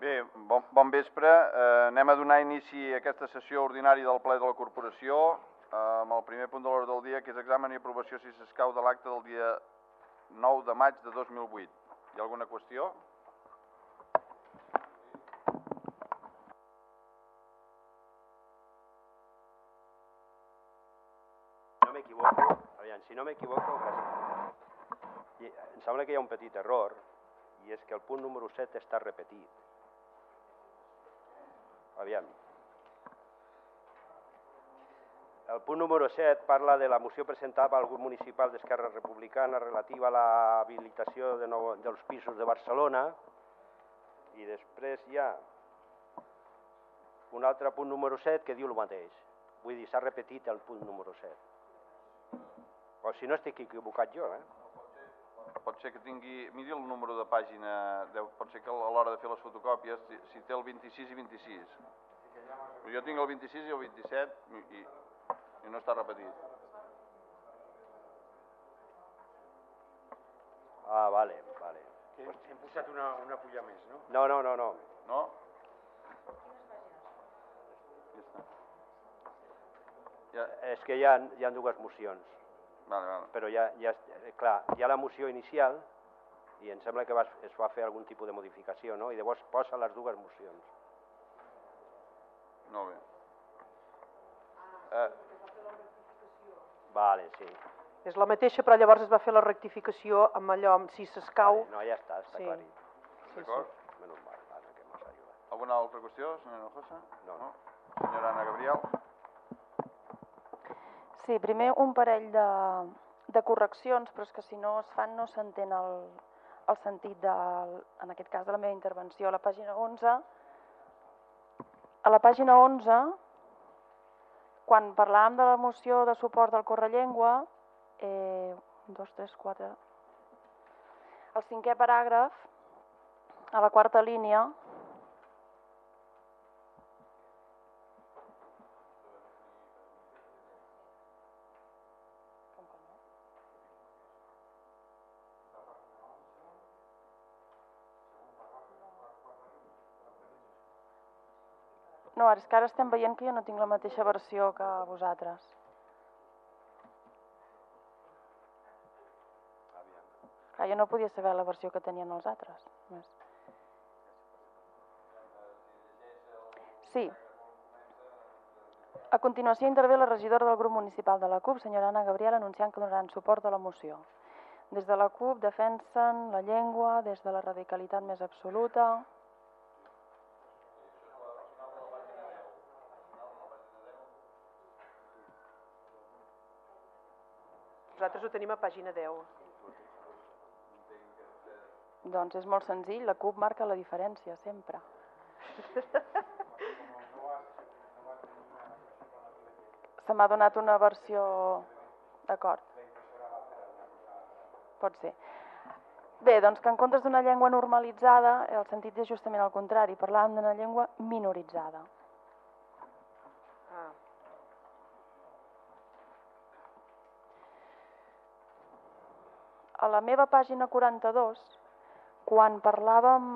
Bé, bon, bon vespre. Eh, anem a donar inici a aquesta sessió ordinària del ple de la corporació eh, amb el primer punt de l'ordre del dia, que és examen i aprovació, si s'escau, de l'acte del dia 9 de maig de 2008. Hi ha alguna qüestió? no m'equivoco, aviam, si no m'equivoco, em sembla que hi ha un petit error, i és que el punt número 7 està repetit. Aviam. El punt número 7 parla de la moció presentada pel grup municipal d'Esquerra Republicana relativa a l'habilitació de dels pisos de Barcelona i després hi ha un altre punt número 7 que diu el mateix. Vull dir, s'ha repetit el punt número 7. O si no estic equivocat jo, eh? Pot ser que tingui... Miri el número de pàgina, deu, pot ser que a l'hora de fer les fotocòpies, si, si té el 26 i 26. Però jo tinc el 26 i el 27 i, i, i no està repetit. Ah, vale, vale. Hem posat una, una fulla més, no? No, no, no, no. No? Ja, És que hi ha, hi ha dues mocions, vale, vale. però ja, ja, eh, clar, hi ha la moció inicial i em sembla que va, es va fer algun tipus de modificació, no? I llavors posa les dues mocions. Molt bé. Eh, Vale, sí. És la mateixa, però llavors es va fer la rectificació amb allò, amb si s'escau. No, ja està, està Sí. clarit. D'acord. Menys mal, vale, que m'has ajudat. Alguna altra qüestió, senyora Hinojosa? No. no. Senyora Anna Gabriel? Sí, primer un parell de, de correccions, però és que si no es fan no s'entén el, el sentit, del, en aquest cas, de la meva intervenció. A la pàgina 11, a la pàgina 11, quan parlàvem de la moció de suport del Correllengua, eh, un, dos, tres, quatre, el cinquè paràgraf, a la quarta línia, És que ara estem veient que jo no tinc la mateixa versió que vosaltres. Clar, jo no podia saber la versió que tenien els altres. Més. Sí. A continuació intervé la regidora del grup municipal de la CUP, senyora Anna Gabriel, anunciant que donaran suport a la moció. Des de la CUP defensen la llengua des de la radicalitat més absoluta, Nosaltres ho tenim a pàgina 10. Doncs és molt senzill, la CUP marca la diferència, sempre. Se m'ha donat una versió... D'acord. Pot ser. Bé, doncs que en comptes d'una llengua normalitzada, el sentit és justament el contrari. Parlàvem d'una llengua minoritzada. Ah. A la meva pàgina 42, quan parlàvem...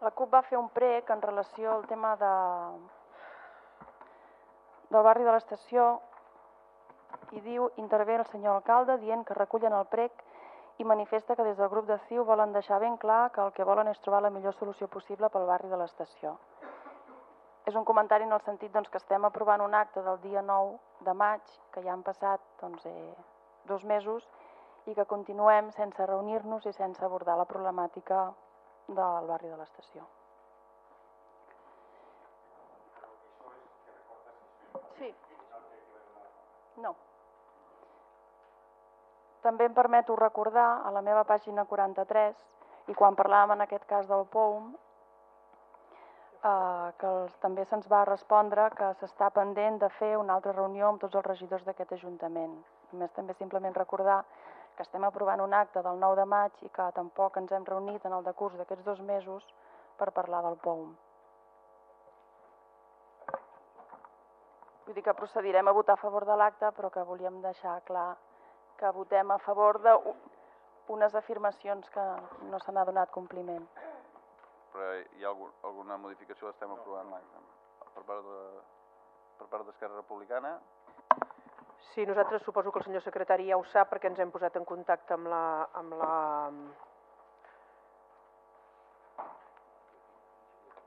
La CUP va fer un prec en relació al tema de... del barri de l'estació i diu, intervé el senyor alcalde dient que recullen el prec i manifesta que des del grup de CIU volen deixar ben clar que el que volen és trobar la millor solució possible pel barri de l'estació. És un comentari en el sentit doncs, que estem aprovant un acte del dia 9 de maig, que ja han passat doncs, eh, dos mesos, i que continuem sense reunir-nos i sense abordar la problemàtica del barri de l'estació. Sí. No. També em permeto recordar a la meva pàgina 43, i quan parlàvem en aquest cas del POUM, eh, que els, també se'ns va respondre que s'està pendent de fer una altra reunió amb tots els regidors d'aquest Ajuntament. Només també simplement recordar que estem aprovant un acte del 9 de maig i que tampoc ens hem reunit en el decurs d'aquests dos mesos per parlar del POUM. Vull dir que procedirem a votar a favor de l'acte, però que volíem deixar clar que votem a favor unes afirmacions que no se n'ha donat compliment. Però hi ha algun, alguna modificació l'estem aprovant l'acte? Per part de, per part d'Esquerra Republicana? Sí, nosaltres suposo que el senyor secretari ja ho sap perquè ens hem posat en contacte amb la... Amb la...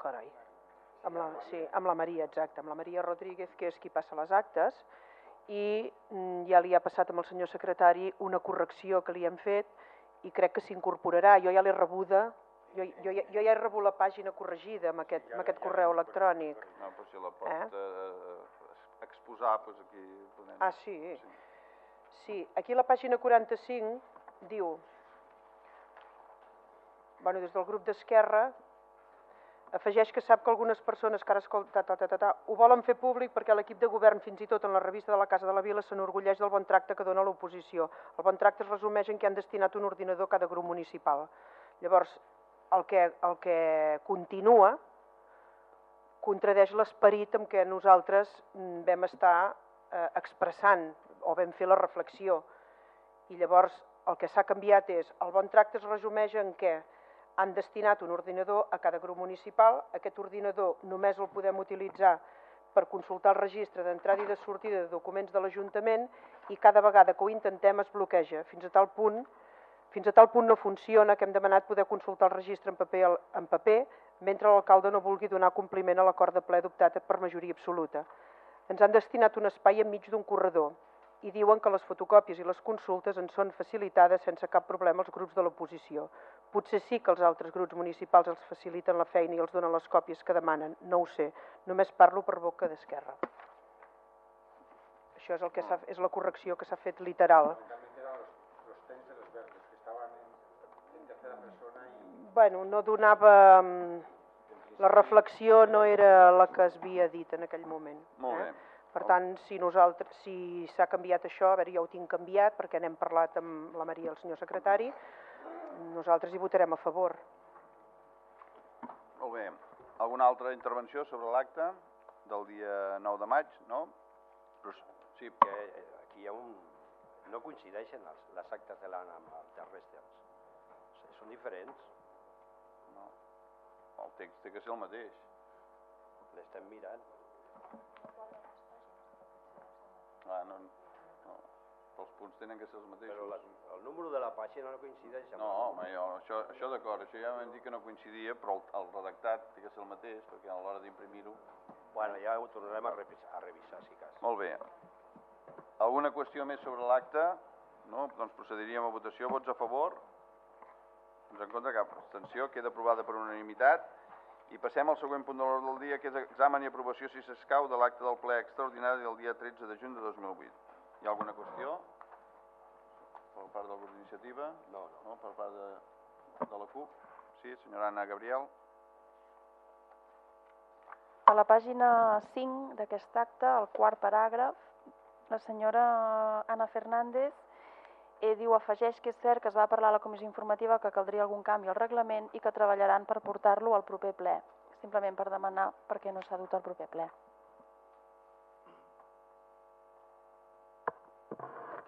Carai. Amb la, sí, amb la Maria, exacte, amb la Maria Rodríguez, que és qui passa les actes, i mm, ja li ha passat amb el senyor secretari una correcció que li hem fet i crec que s'incorporarà. Jo ja l'he rebuda, jo, jo, ja- jo ja he rebut la pàgina corregida amb aquest, amb aquest correu electrònic. No, però si la pot Eh? eh? exposar, doncs aquí podem... Ah, sí? Sí, aquí a la pàgina 45 diu, bueno, des del grup d'Esquerra, afegeix que sap que algunes persones que ara escolta, ta, ta, ta, ta, ho volen fer públic perquè l'equip de govern, fins i tot en la revista de la Casa de la Vila, s'enorgulleix del bon tracte que dona l'oposició. El bon tracte es resumeix en que han destinat un ordinador a cada grup municipal. Llavors, el que, el que continua contradeix l'esperit amb què nosaltres mm, vam estar eh, expressant o vam fer la reflexió. I llavors el que s'ha canviat és el bon tracte es resumeix en què han destinat un ordinador a cada grup municipal. Aquest ordinador només el podem utilitzar per consultar el registre d'entrada i de sortida de documents de l'Ajuntament i cada vegada que ho intentem es bloqueja, fins a tal punt fins a tal punt no funciona que hem demanat poder consultar el registre en paper, en paper mentre l'alcalde no vulgui donar compliment a l'acord de ple adoptat per majoria absoluta. Ens han destinat un espai enmig d'un corredor i diuen que les fotocòpies i les consultes en són facilitades sense cap problema als grups de l'oposició. Potser sí que els altres grups municipals els faciliten la feina i els donen les còpies que demanen, no ho sé. Només parlo per boca d'Esquerra. Això és, el que és la correcció que s'ha fet literal. Bueno, no donava... mm, La reflexió no era la que es havia dit en aquell moment. Molt eh? bé. Per tant, si nosaltres, si s'ha canviat això, a veure, jo ho tinc canviat perquè n'hem parlat amb la Maria el senyor secretari, nosaltres hi votarem a favor. Molt bé. Alguna altra intervenció sobre l'acte del dia 9 de maig, no? Però sí, que eh, aquí hi ha un... No coincideixen les, les actes de l'ANA amb els terrestres. Són diferents. No. El text té que ser el mateix. L'estem mirant. Ah, no, no. Els punts tenen que ser els mateixos. Però la, el número de la pàgina no coincideix amb No, home, jo, això, això d'acord, això ja vam dir que no coincidia, però el, el redactat té que ser el mateix, perquè a l'hora d'imprimir-ho... Bueno, ja ho tornarem a revisar, a revisar si cas. Molt bé. Alguna qüestió més sobre l'acte? No? Doncs procediríem a votació. Vots a favor? Doncs en contra cap abstenció. Queda aprovada per unanimitat. I passem al següent punt de l'ordre del dia, que és examen i aprovació, si s'escau, de l'acte del ple extraordinari del dia 13 de juny de 2008. Hi ha alguna qüestió? Per part del grup d'iniciativa? No, no. No? Per part de, de la CUP? Sí, senyora Anna Gabriel? A la pàgina 5 d'aquest acte, el quart paràgraf, la senyora Anna Fernández eh, diu, afegeix que és cert que es va parlar a la comissió informativa que caldria algun canvi al reglament i que treballaran per portar-lo al proper ple. Simplement per demanar per què no s'ha dut al proper ple.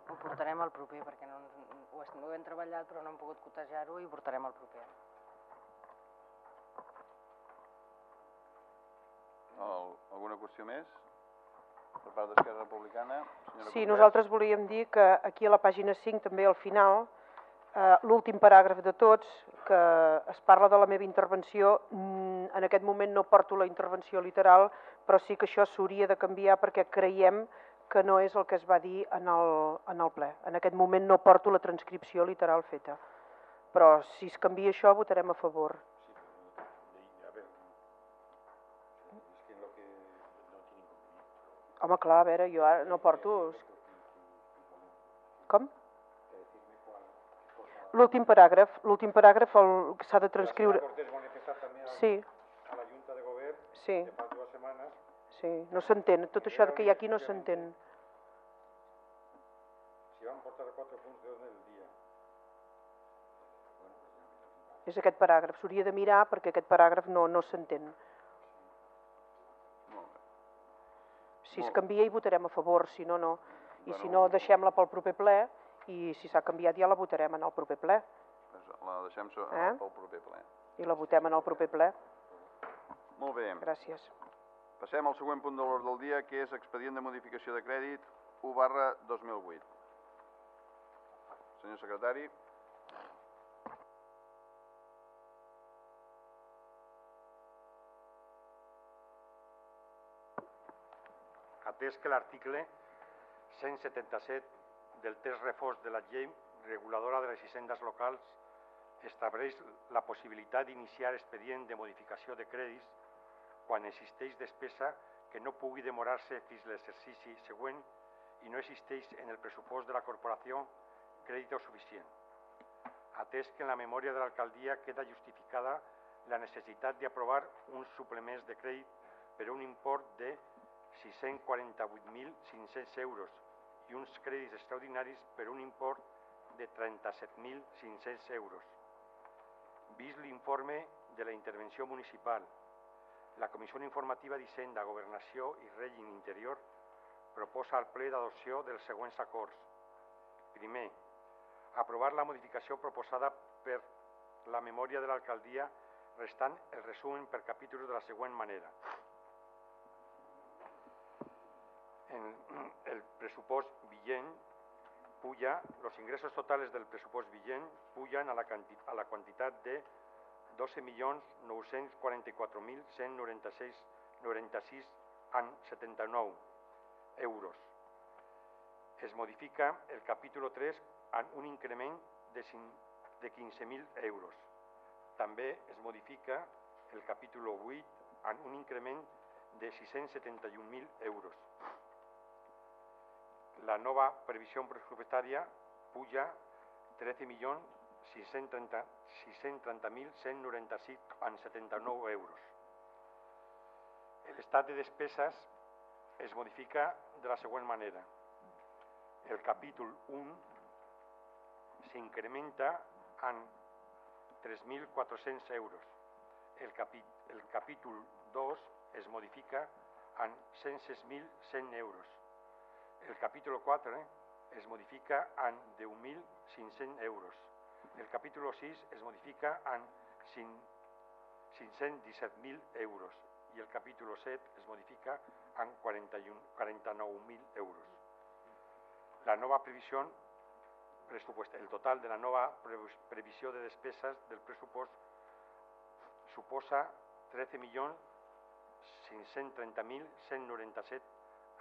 Ho portarem al proper, perquè no, ho, ho hem treballat però no hem pogut cotejar-ho i ho portarem al proper. Alguna qüestió més? Per part d'Esquerra Republicana? Senyora Sí, Cortés? nosaltres volíem dir que aquí a la pàgina 5, també al final, eh, l'últim paràgraf de tots, que es parla de la meva intervenció, mm, en aquest moment no porto la intervenció literal, però sí que això s'hauria de canviar perquè creiem que no és el que es va dir en el, en el ple. En aquest moment no porto la transcripció literal feta. Però si es canvia això, votarem a favor. Home, clar, a veure, jo ara no porto... Com? L'últim paràgraf, l'últim paràgraf el que s'ha de transcriure... Sí, a la Junta de Govern sí, fa dues setmanes sí, no s'entén. Tot això que hi ha aquí no s'entén. si van portar quatre punts d'ordre del dia. És aquest paràgraf. S'hauria de mirar perquè aquest paràgraf no, no s'entén. Molt bé. Si es Molt. canvia hi votarem a favor, si no, no. I si no, deixem-la pel proper ple i si s'ha canviat ja la votarem en el proper ple. Doncs la deixem Eh? pel proper ple. I la votem en el proper ple. Molt bé. Gràcies. Passem al següent punt de l'ordre del dia, que és expedient de modificació de crèdit 1 barra 2008. Senyor secretari. Atès que l'article 177 del text reforç de la llei reguladora de les hisendes locals estableix la possibilitat d'iniciar expedient de modificació de crèdits quan existeix despesa que no pugui demorar-se fins l'exercici següent i no existeix en el pressupost de la corporació crèdit suficient. Atès que en la memòria de l'alcaldia queda justificada la necessitat d'aprovar uns suplements de crèdit per un import de 648.500 euros i uns crèdits extraordinaris per un import de 37.500 euros. Vist l'informe de la intervenció municipal, la Comissió Informativa d'Hisenda, Governació i Règim Interior proposa al ple d'adopció dels següents acords. Primer, aprovar la modificació proposada per la memòria de l'alcaldia restant el resumen per capítols de la següent manera. En el pressupost vigent puja, los ingressos totales del pressupost vigent pujan a la, canti, a la quantitat de 12.944.196,96 euros. Es modifica el capítol 3 en un increment de, 5, de 15.000 euros. També es modifica el capítol 8 en un increment de 671.000 euros. La nova previsió pressupostària puja 13.630.196,79 euros. L'estat de despeses es modifica de la següent manera. El capítol 1 s'incrementa en 3.400 euros. El, capi, el capítol 2 es modifica en 106.100 euros. El capítol 4 es modifica en 10.500 euros. El capítol 6 es modifica en 517.000 euros i el capítol 7 es modifica en 49.000 euros. La nova previsió pressupost, el total de la nova previsió de despeses del pressupost suposa 13.530.197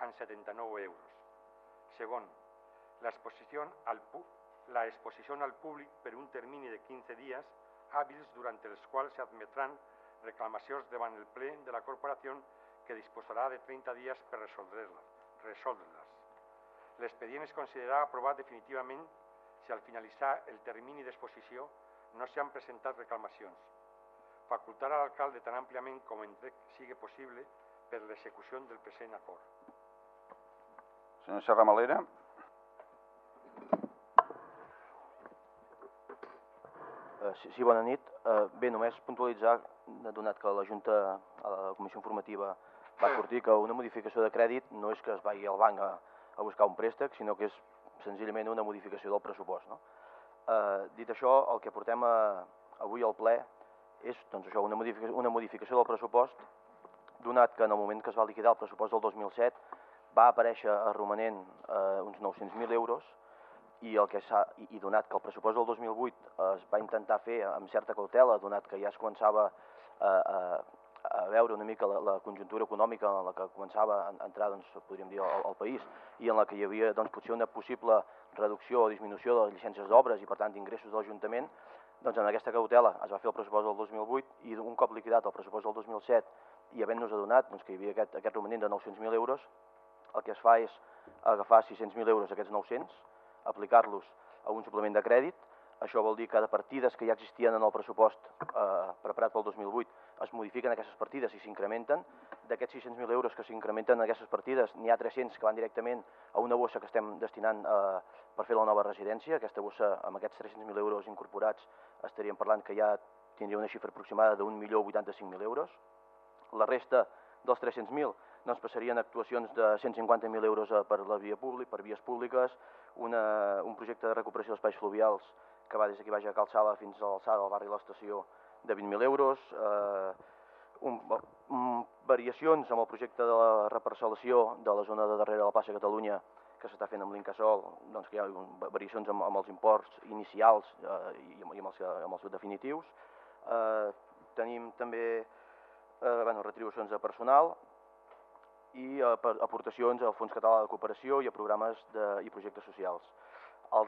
en 79 euros. Segon, l'exposició al, la exposició al públic per un termini de 15 dies hàbils durant els quals s'admetran reclamacions davant el ple de la corporació que disposarà de 30 dies per resoldre-les. Resoldre L'expedient es considerarà aprovat definitivament si al finalitzar el termini d'exposició no s'han presentat reclamacions. Facultar a l'alcalde tan àmpliament com entrec sigui possible per l'execució del present acord. Senyor Serramalera. Uh, sí, sí, bona nit. Uh, bé, només puntualitzar, donat que la Junta, a la Comissió Informativa, va sortir que una modificació de crèdit no és que es vagi al banc a, a buscar un préstec, sinó que és senzillament una modificació del pressupost. No? Uh, dit això, el que portem a, avui al ple és doncs, això, una, modificació, una modificació del pressupost, donat que en el moment que es va liquidar el pressupost del 2007 va aparèixer a romanent eh, uns 900.000 euros i, el que i, i donat que el pressupost del 2008 es va intentar fer amb certa cautela, donat que ja es començava a, a, a veure una mica la, la conjuntura econòmica en la que començava a entrar, doncs, podríem dir, al, al país, i en la que hi havia doncs, potser una possible reducció o disminució de llicències d'obres i, per tant, d'ingressos de l'Ajuntament, doncs en aquesta cautela es va fer el pressupost del 2008 i un cop liquidat el pressupost del 2007 i havent-nos adonat doncs, que hi havia aquest, aquest romanent de 900.000 euros, el que es fa és agafar 600.000 euros d'aquests 900, aplicar-los a un suplement de crèdit, això vol dir que de partides que ja existien en el pressupost eh, preparat pel 2008 es modifiquen aquestes partides i s'incrementen. D'aquests 600.000 euros que s'incrementen en aquestes partides, n'hi ha 300 que van directament a una bossa que estem destinant eh, per fer la nova residència. Aquesta bossa, amb aquests 300.000 euros incorporats, estaríem parlant que ja tindria una xifra aproximada d'un milió 85.000 euros. La resta dels 300.000 doncs passarien actuacions de 150.000 euros per la via públic, per vies públiques, una, un projecte de recuperació d'espais fluvials que va des d'aquí baix a Calçala fins a l'alçada del barri de l'estació de 20.000 euros, eh, un, un, variacions amb el projecte de la reparcel·lació de la zona de darrere de la plaça Catalunya que s'està fent amb l'Incasol, doncs que hi ha variacions amb, amb els imports inicials eh, i, amb, i amb, els, amb els definitius. Eh, tenim també eh, bueno, retribucions de personal i eh, aportacions al Fons Català de Cooperació i a programes de, i projectes socials. Eh,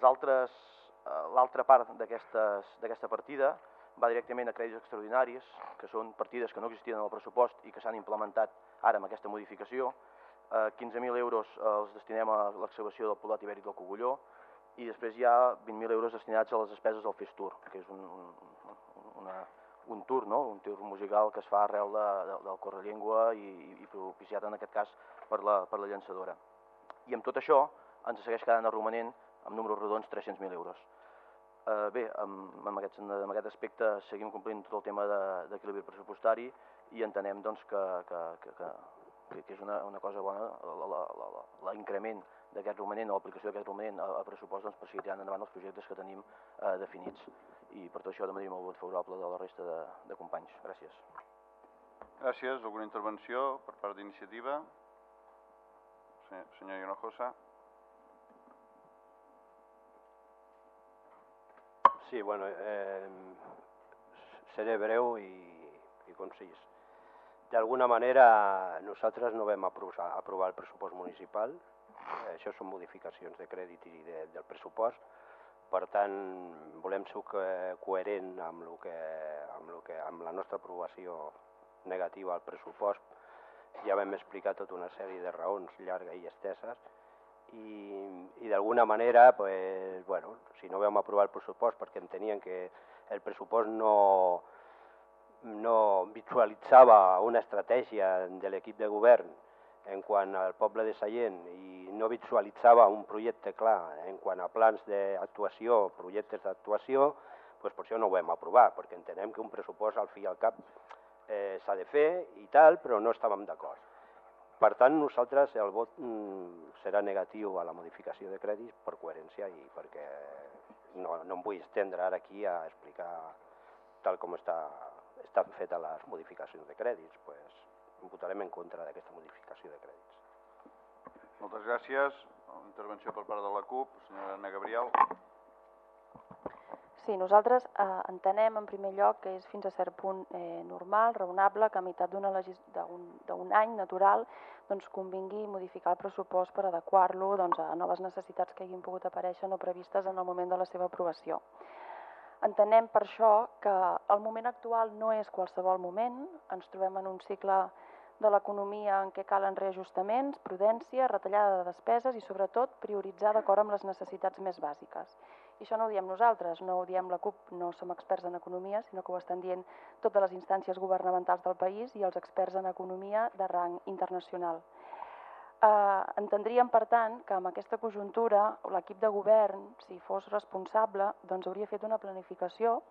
L'altra part d'aquesta partida va directament a crèdits extraordinaris, que són partides que no existien en el pressupost i que s'han implementat ara amb aquesta modificació. Eh, 15.000 euros els destinem a l'excavació del polat ibèric del Cogulló i després hi ha 20.000 euros destinats a les despeses del Festur, que és un, un, una, un tour, no? un tour musical que es fa arrel de, de, del Correllengua i, i propiciat en aquest cas per la, per la llançadora. I amb tot això ens segueix quedant el romanent amb números rodons 300.000 euros. Eh, bé, amb, amb, aquest, amb aquest aspecte seguim complint tot el tema d'equilibri de, pressupostari i entenem doncs, que, que, que, que, que és una, una cosa bona l'increment d'aquest romanent o l'aplicació d'aquest romanent a, a pressupost doncs, per seguir tirant endavant els projectes que tenim eh, definits i per tot això demanaríem el vot favorable de la resta de, de companys. Gràcies. Gràcies. Alguna intervenció per part d'iniciativa? Senyor Hinojosa. Sí, bueno, eh, seré breu i, i concís. D'alguna manera, nosaltres no vam aprovar, aprovar el pressupost municipal, eh, això són modificacions de crèdit i de, del pressupost, per tant, volem ser coherent amb, lo que, amb, lo que, amb la nostra aprovació negativa al pressupost. Ja vam explicar tota una sèrie de raons llargues i esteses i, i d'alguna manera, pues, bueno, si no vam aprovar el pressupost perquè entenien que el pressupost no, no visualitzava una estratègia de l'equip de govern en quant al poble de Sallent i no visualitzava un projecte clar en quant a plans d'actuació, projectes d'actuació, doncs per això no ho vam aprovar, perquè entenem que un pressupost al fi i al cap eh, s'ha de fer i tal, però no estàvem d'acord. Per tant, nosaltres el vot mm, serà negatiu a la modificació de crèdits per coherència i perquè no, no em vull estendre ara aquí a explicar tal com està, estan fetes les modificacions de crèdits. Pues, votarem en contra d'aquesta modificació de crèdits. Moltes gràcies. Intervenció per part de la CUP, senyora Anna Gabriel. Sí, nosaltres eh, entenem en primer lloc que és fins a cert punt eh, normal, raonable, que a meitat d'un any natural doncs, convingui modificar el pressupost per adequar-lo doncs, a noves necessitats que hagin pogut aparèixer no previstes en el moment de la seva aprovació. Entenem per això que el moment actual no és qualsevol moment, ens trobem en un cicle de l'economia en què calen reajustaments, prudència, retallada de despeses i sobretot prioritzar d'acord amb les necessitats més bàsiques. I això no ho diem nosaltres, no ho diem la CUP, no som experts en economia, sinó que ho estan dient totes les instàncies governamentals del país i els experts en economia de rang internacional. Eh, entendríem, per tant, que amb aquesta conjuntura l'equip de govern, si fos responsable, doncs hauria fet una planificació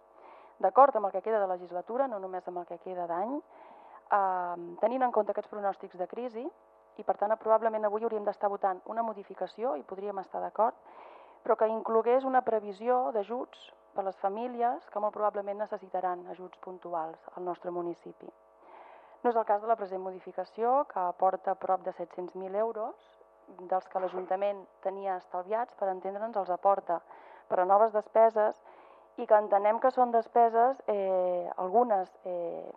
d'acord amb el que queda de legislatura, no només amb el que queda d'any, eh, tenint en compte aquests pronòstics de crisi, i per tant probablement avui hauríem d'estar votant una modificació, i podríem estar d'acord, però que inclogués una previsió d'ajuts per a les famílies que molt probablement necessitaran ajuts puntuals al nostre municipi. No és el cas de la present modificació, que aporta prop de 700.000 euros, dels que l'Ajuntament tenia estalviats, per entendre'ns, els aporta per a noves despeses i que entenem que són despeses, eh, algunes eh,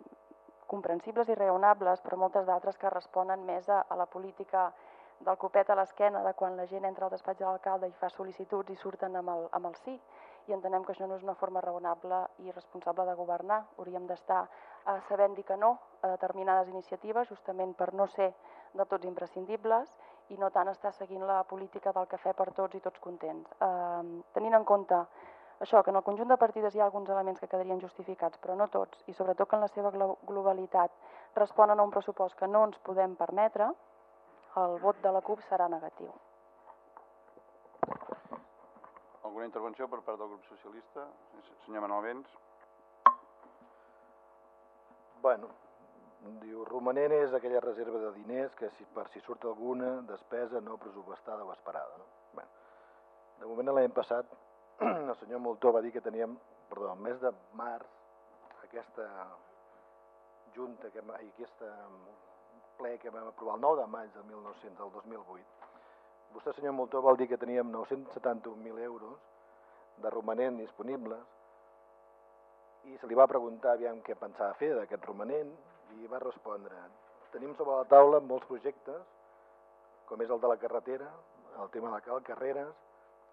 comprensibles i raonables, però moltes d'altres que responen més a, a la política del copet a l'esquena de quan la gent entra al despatx de l'alcalde i fa sol·licituds i surten amb el, amb el sí. I entenem que això no és una forma raonable i responsable de governar. Hauríem d'estar eh, sabent dir que no a determinades iniciatives, justament per no ser de tots imprescindibles i no tant estar seguint la política del cafè per tots i tots contents. Eh, tenint en compte això, que en el conjunt de partides hi ha alguns elements que quedarien justificats, però no tots, i sobretot que en la seva globalitat responen a un pressupost que no ens podem permetre, el vot de la CUP serà negatiu. Alguna intervenció per part del grup socialista? Senyor Manuel Vents. Bueno, diu, romanent és aquella reserva de diners que si, per si surt alguna despesa no pressupostada o esperada. No? De moment l'any passat el senyor Moltó va dir que teníem, perdó, el mes de març, aquesta junta, que, ai, aquesta ple que vam aprovar el 9 de maig del 1900, del 2008, vostè, senyor Moltó, vol dir que teníem 971.000 euros de romanent disponibles i se li va preguntar aviam què pensava fer d'aquest romanent i va respondre tenim sobre la taula molts projectes com és el de la carretera, el tema de la cal carreres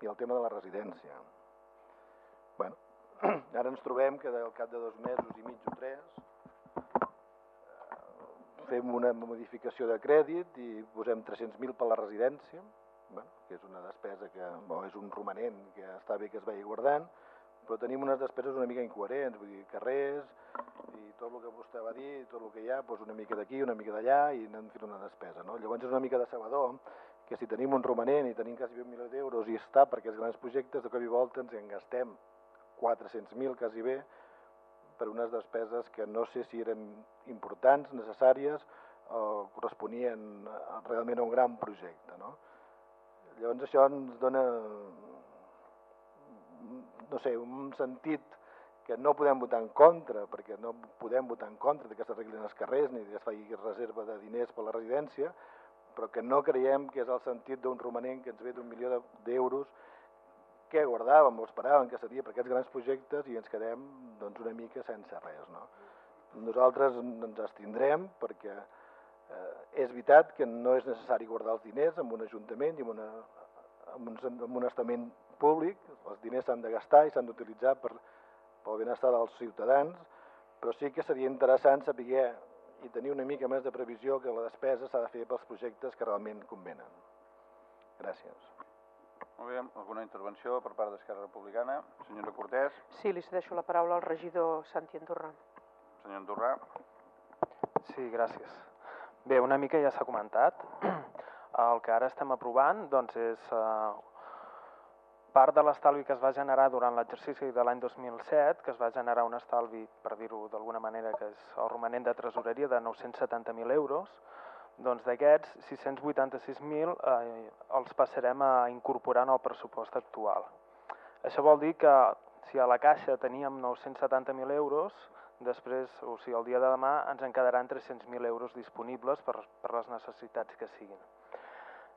i el tema de la residència. Bueno, ara ens trobem que al cap de dos mesos i mig o tres eh, fem una modificació de crèdit i posem 300.000 per la residència, bueno, que és una despesa que bo, és un romanent que està bé que es vagi guardant, però tenim unes despeses una mica incoherents, vull dir, carrers i tot el que vostè va dir, tot el que hi ha, doncs una mica d'aquí, una mica d'allà i anem fent una despesa. No? Llavors és una mica de sabador que si tenim un romanent i tenim quasi un milió d'euros i està per aquests grans projectes, de cop i volta ens en gastem 400.000 quasi bé per unes despeses que no sé si eren importants, necessàries o corresponien realment a un gran projecte. No? Llavors això ens dona no sé, un sentit que no podem votar en contra, perquè no podem votar en contra que s'arreglin els carrers ni que es faci reserva de diners per la residència, però que no creiem que és el sentit d'un romanent que ens ve d'un milió d'euros que guardàvem o esperàvem que seria per aquests grans projectes i ens quedem doncs, una mica sense res. No? Nosaltres ens abstindrem perquè eh, és veritat que no és necessari guardar els diners en un ajuntament i en, una, en, un, en un estament públic, els diners s'han de gastar i s'han d'utilitzar per, pel benestar dels ciutadans, però sí que seria interessant saber i tenir una mica més de previsió que la despesa s'ha de fer pels projectes que realment convenen. Gràcies. Molt bé, alguna intervenció per part d'Esquerra Republicana? Senyora Cortés? Sí, li cedeixo la paraula al regidor Santi Andorrà. Senyor Andorrà? Sí, gràcies. Bé, una mica ja s'ha comentat. El que ara estem aprovant doncs, és uh, part de l'estalvi que es va generar durant l'exercici de l'any 2007, que es va generar un estalvi, per dir-ho d'alguna manera, que és el romanent de tresoreria de 970.000 euros, doncs d'aquests 686.000 eh, els passarem a incorporar en el pressupost actual. Això vol dir que si a la caixa teníem 970.000 euros, després, o sigui, el dia de demà ens en quedaran 300.000 euros disponibles per, per les necessitats que siguin.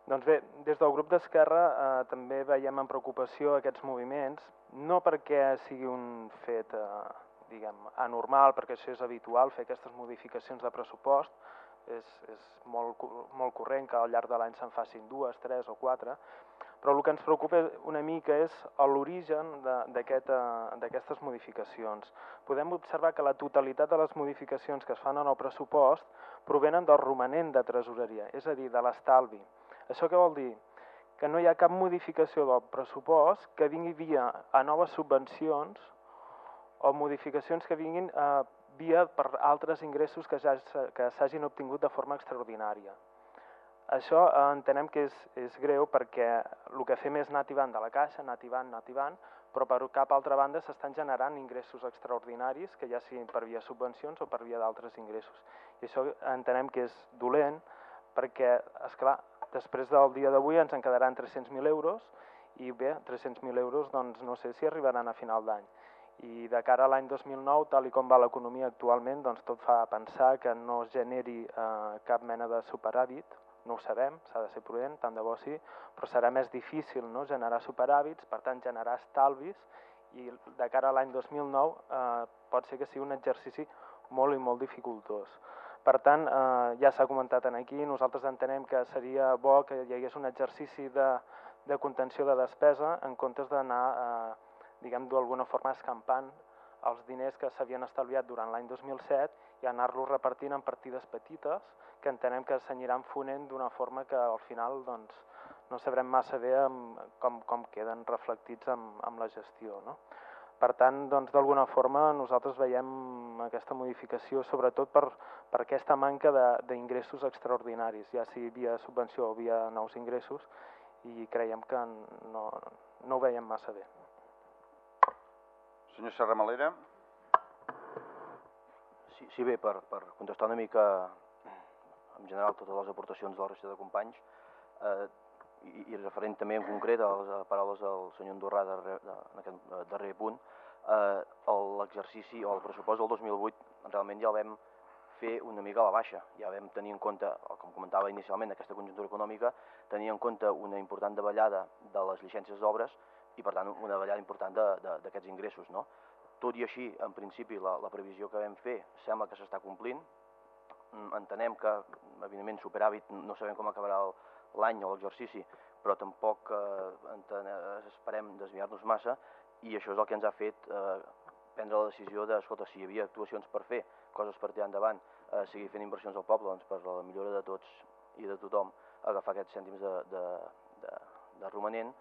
Doncs bé, des del grup d'Esquerra eh, també veiem amb preocupació aquests moviments, no perquè sigui un fet, eh, diguem, anormal, perquè això és habitual, fer aquestes modificacions de pressupost, és, és molt, molt corrent que al llarg de l'any se'n facin dues, tres o quatre, però el que ens preocupa una mica és l'origen d'aquestes aquest, modificacions. Podem observar que la totalitat de les modificacions que es fan en el pressupost provenen del romanent de tresoreria, és a dir, de l'estalvi. Això què vol dir? Que no hi ha cap modificació del pressupost que vingui via a noves subvencions o modificacions que vinguin a eh, via per altres ingressos que ja que s'hagin obtingut de forma extraordinària. Això eh, entenem que és, és greu perquè el que fem és anar tibant de la caixa, anar tibant, anar tibant, però per cap altra banda s'estan generant ingressos extraordinaris, que ja siguin per via subvencions o per via d'altres ingressos. I això entenem que és dolent perquè, és clar, Després del dia d'avui ens en quedaran 300.000 euros i bé, 300.000 euros doncs no sé si arribaran a final d'any. I de cara a l'any 2009, tal i com va l'economia actualment, doncs tot fa pensar que no es generi eh, cap mena de superàvit, no ho sabem, s'ha de ser prudent, tant de bo sí, però serà més difícil no, generar superàvits, per tant generar estalvis, i de cara a l'any 2009 eh, pot ser que sigui un exercici molt i molt dificultós. Per tant, eh, ja s'ha comentat aquí, nosaltres entenem que seria bo que hi hagués un exercici de, de contenció de despesa en comptes d'anar, eh, diguem d'alguna forma, escampant els diners que s'havien estalviat durant l'any 2007 i anar-los repartint en partides petites que entenem que s'aniran fonent d'una forma que al final doncs, no sabrem massa bé com, com queden reflectits amb, amb la gestió. No? Per tant, doncs, d'alguna forma nosaltres veiem aquesta modificació sobretot per, per aquesta manca d'ingressos extraordinaris, ja sigui via subvenció o via nous ingressos, i creiem que no, no ho veiem massa bé. Senyor Serramalera. Sí, sí bé, per, per contestar una mica en general totes les aportacions de la resta de companys, eh, i, i referent també en concret a les paraules del senyor Andorrà darrer, de, en aquest eh, darrer punt, eh, l'exercici o el pressupost del 2008 realment ja el vam fer una mica a la baixa. Ja vam tenir en compte, com comentava inicialment, aquesta conjuntura econòmica, tenir en compte una important davallada de les llicències d'obres i, per tant, una davallada important d'aquests ingressos. No? Tot i així, en principi, la, la previsió que vam fer sembla que s'està complint. Mm, entenem que, evidentment, superàvit, no sabem com acabarà l'any o l'exercici, però tampoc eh, esperem desviar-nos massa i això és el que ens ha fet eh, prendre la decisió de, escolta, si hi havia actuacions per fer, coses per tirar endavant, eh, seguir fent inversions al poble, doncs per la millora de tots i de tothom, agafar aquests cèntims de, de, de, de romanent,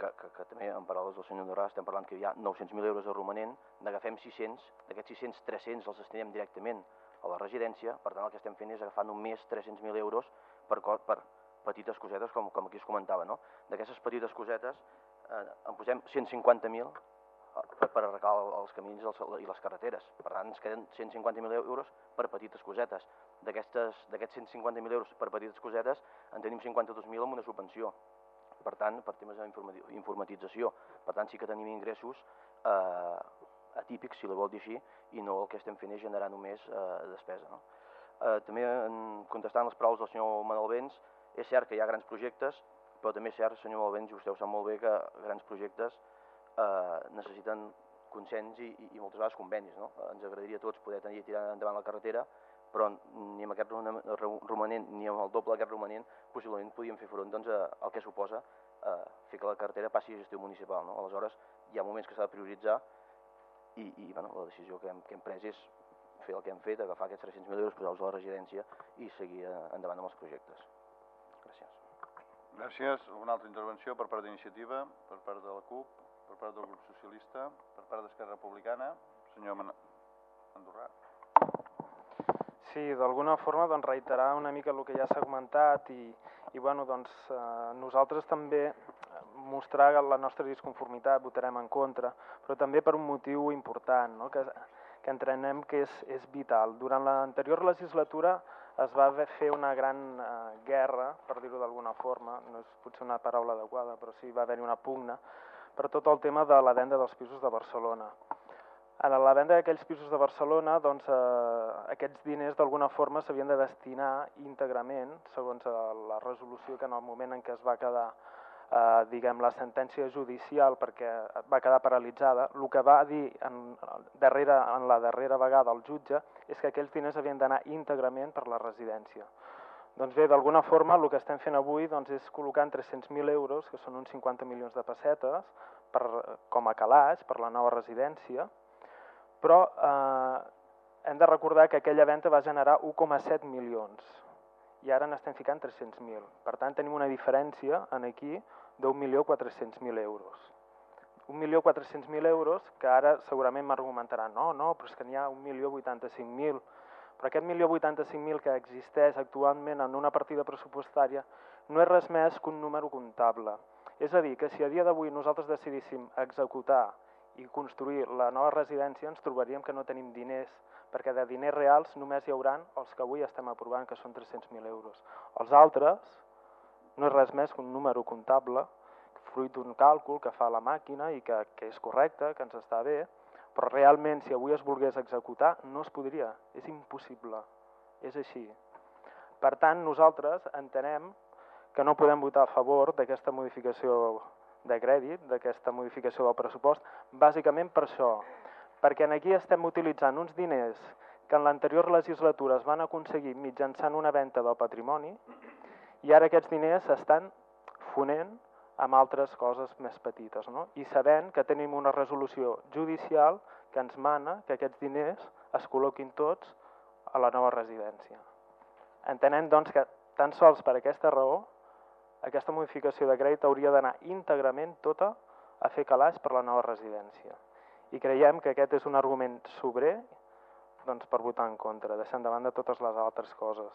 que, que, que també en paraules del senyor Andorrà estem parlant que hi ha 900.000 euros de romanent, n'agafem 600, d'aquests 600, 300 els destinem directament a la residència, per tant el que estem fent és agafar només 300.000 euros per, per petites cosetes, com, com aquí es comentava, no? D'aquestes petites cosetes eh, en posem 150.000 per, per arreglar els camins i les carreteres. Per tant, ens queden 150.000 euros per petites cosetes. D'aquests 150.000 euros per petites cosetes en tenim 52.000 amb una subvenció. Per tant, per temes d'informatització. Per tant, sí que tenim ingressos eh, atípics, si la vol dir així, i no el que estem fent és generar només eh, despesa. No? Eh, també, en, contestant les paraules del senyor Vents, és cert que hi ha grans projectes, però també és cert, senyor Malvens, i vostè ho sap molt bé, que grans projectes eh, necessiten consens i, i moltes vegades convenis. No? Ens agradaria a tots poder tenir tirar endavant la carretera, però ni amb aquest romanent ni amb el doble d'aquest romanent possiblement podíem fer front doncs, al que suposa eh, fer que la carretera passi a gestió municipal. No? Aleshores, hi ha moments que s'ha de prioritzar i, i bueno, la decisió que hem, que hem pres és fer el que hem fet, agafar aquests 300.000 euros, posar-los a la residència i seguir eh, endavant amb els projectes. Gràcies. Gràcies. Una altra intervenció per part d'iniciativa, per part de la CUP per part del grup socialista, per part d'Esquerra Republicana, senyor Man Andorrà. Sí, d'alguna forma doncs, reiterar una mica el que ja s'ha comentat i, i bueno, doncs, eh, nosaltres també mostrar la nostra disconformitat, votarem en contra, però també per un motiu important, no? que, que entrenem que és, és vital. Durant l'anterior legislatura es va fer una gran eh, guerra, per dir-ho d'alguna forma, no és potser una paraula adequada, però sí va haver-hi una pugna, per tot el tema de la venda dels pisos de Barcelona. En la venda d'aquells pisos de Barcelona, doncs, eh, aquests diners d'alguna forma s'havien de destinar íntegrament, segons eh, la resolució que en el moment en què es va quedar eh, diguem, la sentència judicial perquè va quedar paralitzada, el que va dir en, darrere, en la darrera vegada el jutge és que aquells diners havien d'anar íntegrament per la residència. Doncs bé, d'alguna forma el que estem fent avui doncs, és col·locar 300.000 euros, que són uns 50 milions de pessetes, per, com a calaix per la nova residència, però eh, hem de recordar que aquella venda va generar 1,7 milions i ara n'estem ficant 300.000. Per tant, tenim una diferència en aquí d'1.400.000 euros. 1.400.000 euros que ara segurament m'argumentaran no, no, però és que n'hi ha 1.085.000 però aquest 1.085.000 que existeix actualment en una partida pressupostària no és res més que un número comptable. És a dir, que si a dia d'avui nosaltres decidíssim executar i construir la nova residència, ens trobaríem que no tenim diners, perquè de diners reals només hi hauran els que avui estem aprovant, que són 300.000 euros. Els altres no és res més que un número comptable, fruit d'un càlcul que fa la màquina i que, que és correcte, que ens està bé, però realment si avui es volgués executar no es podria, és impossible, és així. Per tant, nosaltres entenem que no podem votar a favor d'aquesta modificació de crèdit, d'aquesta modificació del pressupost, bàsicament per això, perquè aquí estem utilitzant uns diners que en l'anterior legislatura es van aconseguir mitjançant una venda del patrimoni i ara aquests diners s'estan fonent amb altres coses més petites. No? I sabent que tenim una resolució judicial que ens mana que aquests diners es col·loquin tots a la nova residència. Entenem, doncs, que tan sols per aquesta raó aquesta modificació de crèdit hauria d'anar íntegrament tota a fer calaix per la nova residència. I creiem que aquest és un argument sobrer doncs, per votar en contra, deixant de totes les altres coses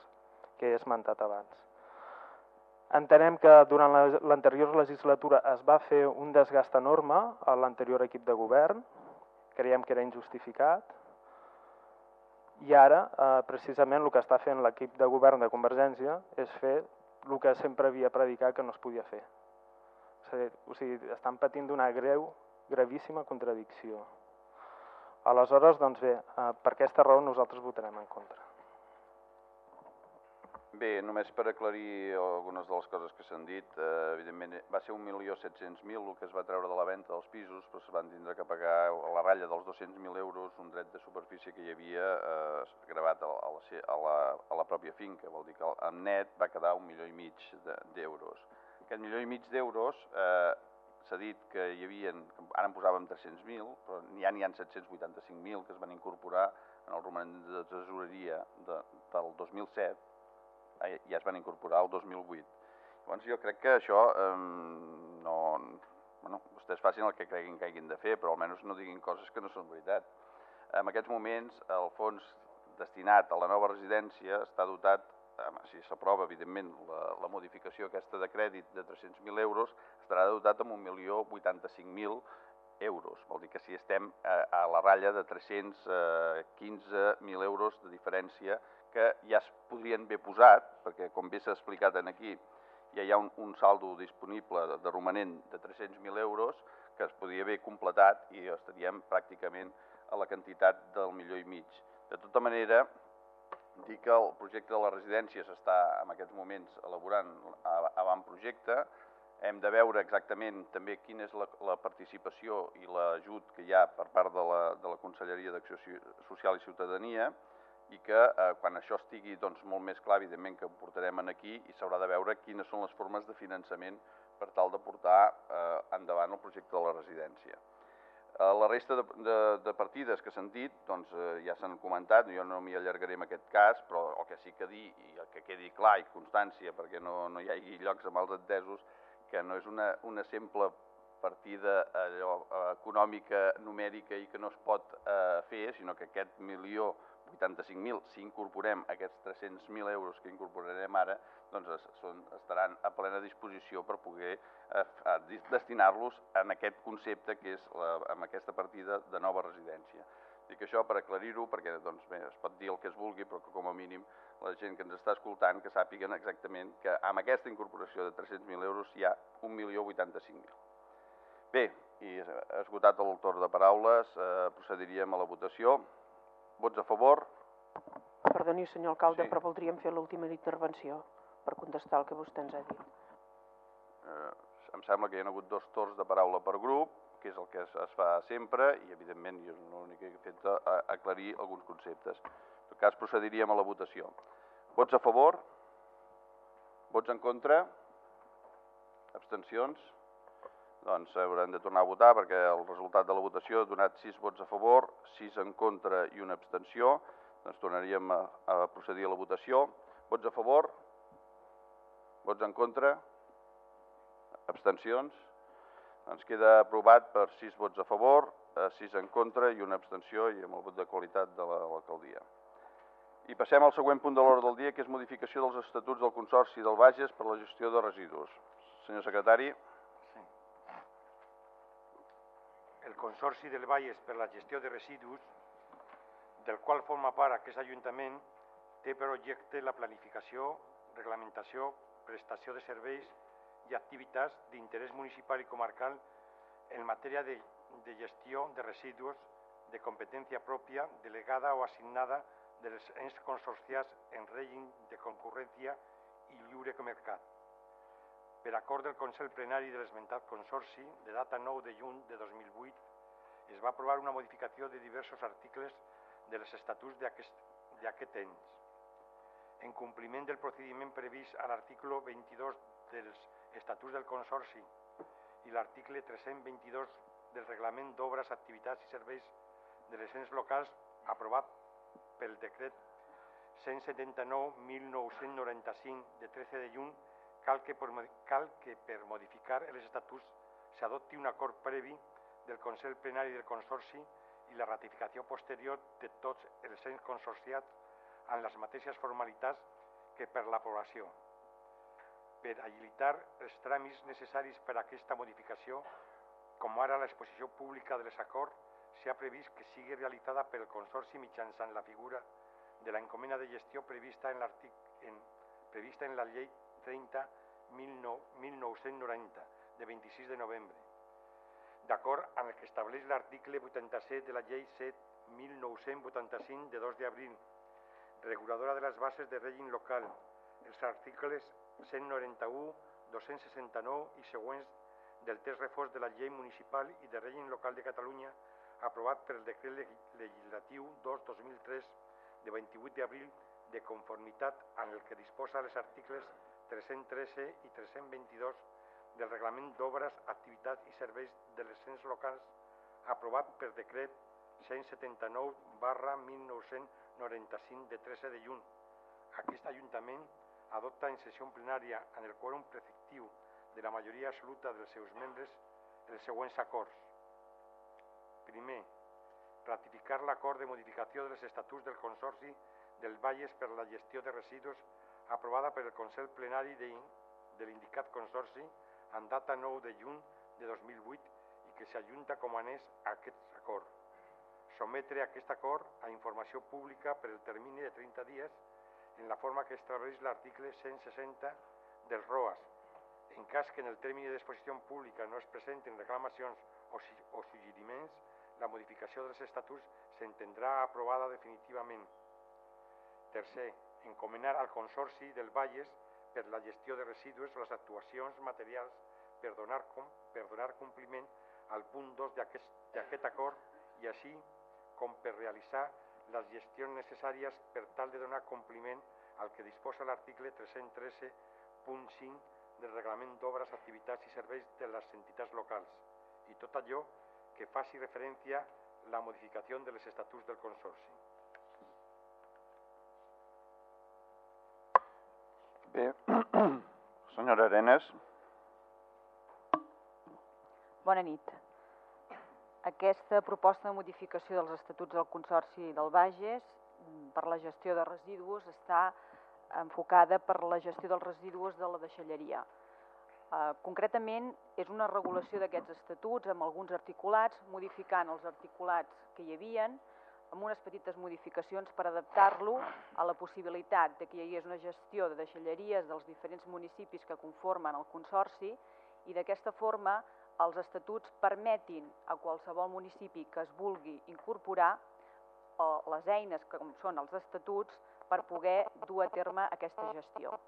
que he esmentat abans. Entenem que durant l'anterior legislatura es va fer un desgast enorme a l'anterior equip de govern, creiem que era injustificat, i ara, eh, precisament, el que està fent l'equip de govern de Convergència és fer el que sempre havia predicat que no es podia fer. O sigui, estan patint d'una greu, gravíssima contradicció. Aleshores, doncs bé, eh, per aquesta raó nosaltres votarem en contra. Bé, només per aclarir algunes de les coses que s'han dit, eh, evidentment va ser 1.700.000 el que es va treure de la venda dels pisos, però es van tindre que pagar a la ratlla dels 200.000 euros un dret de superfície que hi havia eh, gravat a la, a, la, a la pròpia finca, vol dir que en net va quedar un milió i mig d'euros. De, Aquest milió i mig d'euros eh, s'ha dit que hi havia, ara en posàvem 300.000, però ja n'hi ha 785.000 que es van incorporar en el romanent de tesoreria de, del 2007, eh, ja es van incorporar el 2008. Llavors jo crec que això eh, no... Bueno, vostès facin el que creguin que hagin de fer, però almenys no diguin coses que no són veritat. En aquests moments el fons destinat a la nova residència està dotat si s'aprova, evidentment, la, la modificació aquesta de crèdit de 300.000 euros, estarà dotat amb 1.085.000 euros. Vol dir que si estem a, a la ratlla de 315.000 eh, euros de diferència que ja es podrien haver posat, perquè com bé s'ha explicat en aquí, ja hi ha un, un saldo disponible de, de romanent de 300.000 euros que es podria haver completat i estaríem pràcticament a la quantitat del milió i mig. De tota manera, dir que el projecte de la residència s'està en aquests moments elaborant avantprojecte, hem de veure exactament també quina és la, la participació i l'ajut que hi ha per part de la, de la Conselleria d'Acció Social i Ciutadania i que eh, quan això estigui doncs, molt més clar, evidentment que ho portarem aquí i s'haurà de veure quines són les formes de finançament per tal de portar eh, endavant el projecte de la residència. Eh, la resta de, de, de partides que s'han dit doncs, eh, ja s'han comentat, jo no m'hi allargaré en aquest cas, però el que sí que dir, i el que quedi clar i constància, perquè no, no hi hagi llocs amb els entesos, que no és una, una simple partida allò, eh, econòmica numèrica i que no es pot eh, fer, sinó que aquest milió 85.000, si incorporem aquests 300.000 euros que incorporarem ara, doncs es, són, estaran a plena disposició per poder eh, destinar-los en aquest concepte que és la, amb aquesta partida de nova residència. Dic això per aclarir-ho, perquè doncs, bé, es pot dir el que es vulgui, però que com a mínim la gent que ens està escoltant que sàpiguen exactament que amb aquesta incorporació de 300.000 euros hi ha 1.085.000. Bé, i esgotat el torn de paraules, eh, procediríem a la votació. Vots a favor? Perdoni, senyor alcalde, sí. però voldríem fer l'última intervenció per contestar el que vostè ens ha dit. Eh, em sembla que hi ha hagut dos torns de paraula per grup, que és el que es, es fa sempre, i evidentment jo l'únic que he fet a, aclarir alguns conceptes. En tot cas, procediríem a la votació. Vots a favor? Vots en contra? Abstencions? Doncs haurem de tornar a votar perquè el resultat de la votació ha donat 6 vots a favor, 6 en contra i una abstenció. Doncs tornaríem a, a procedir a la votació. Vots a favor? Vots en contra? Abstencions? Doncs queda aprovat per 6 vots a favor, 6 eh, en contra i una abstenció i amb el vot de qualitat de l'alcaldia. I passem al següent punt de l'ordre del dia, que és modificació dels estatuts del Consorci del Bages per la gestió de residus. Senyor secretari. Sí. El Consorci del Bages per la gestió de residus, del qual forma part aquest Ajuntament, té per objecte la planificació, reglamentació, prestació de serveis i activitats d'interès municipal i comarcal en matèria de, de gestió de residus de competència pròpia, delegada o assignada dels ens consorciats en règim de concurrència i lliure mercat. Per acord del Consell Plenari de l'esmentat Consorci, de data 9 de juny de 2008, es va aprovar una modificació de diversos articles dels estatuts d'aquest ens. En compliment del procediment previst a l'article 22 dels Estatuts del Consorci i l'article 322 del Reglament d'Obres, Activitats i Serveis de les ens locals aprovat pel decret 179.1995 de 13 de juny cal que, per, cal que per modificar els estatuts s'adopti un acord previ del Consell Plenari del Consorci i la ratificació posterior de tots els ens consorciats amb les mateixes formalitats que per l'aprovació. Per agilitar els tràmits necessaris per a aquesta modificació, com ara l'exposició pública de les acords, s'ha previst que sigui realitzada pel Consorci mitjançant la figura de l'encomenda de gestió prevista en, en, prevista en la llei 30 1990, de 26 de novembre, d'acord amb el que estableix l'article 87 de la llei 7 1985 de 2 d'abril, reguladora de les bases de règim local, els articles 191, 269 i següents del text reforç de la llei municipal i de règim local de Catalunya aprovat per el decret legislatiu 2-2003 de 28 d'abril de conformitat amb el que disposa els articles 313 i 322 del Reglament d'Obres, Activitats i Serveis de les ens locals aprovat per decret 179 barra 1995 de 13 de juny. Aquest Ajuntament adopta en sessió plenària en el quòrum preceptiu de la majoria absoluta dels seus membres els següents acords. Primer, ratificar l'acord de modificació dels estatuts del Consorci del Valles per la gestió de residus aprovada per el Consell Plenari de, de l'indicat Consorci en data 9 de juny de 2008 i que s'ajunta com a anès a aquest acord. Sometre aquest acord a informació pública per el termini de 30 dies en la forma que estableix l'article 160 del ROAS, en cas que en el termini d'exposició pública no es presenten reclamacions o, o suggeriments, la modificació dels estatuts s'entendrà aprovada definitivament. Tercer, encomanar al Consorci del Valles per la gestió de residus les actuacions materials per donar, com, per donar compliment al punt 2 d'aquest acord i així com per realitzar les gestions necessàries per tal de donar compliment al que disposa l'article 313.5 del Reglament d'Obres, Activitats i Serveis de les entitats locals i tot allò que faci referència a la modificació de les estatuts del Consorci. Bé, senyora Arenas. Bona nit. Aquesta proposta de modificació dels estatuts del Consorci del Bages mm, per la gestió de residus està enfocada per la gestió dels residus de la deixalleria. Uh, concretament, és una regulació d'aquests estatuts amb alguns articulats, modificant els articulats que hi havien, amb unes petites modificacions per adaptar-lo a la possibilitat de que hi hagués una gestió de deixalleries dels diferents municipis que conformen el Consorci i d'aquesta forma els estatuts permetin a qualsevol municipi que es vulgui incorporar eh, les eines que són els estatuts per poder dur a terme aquesta gestió.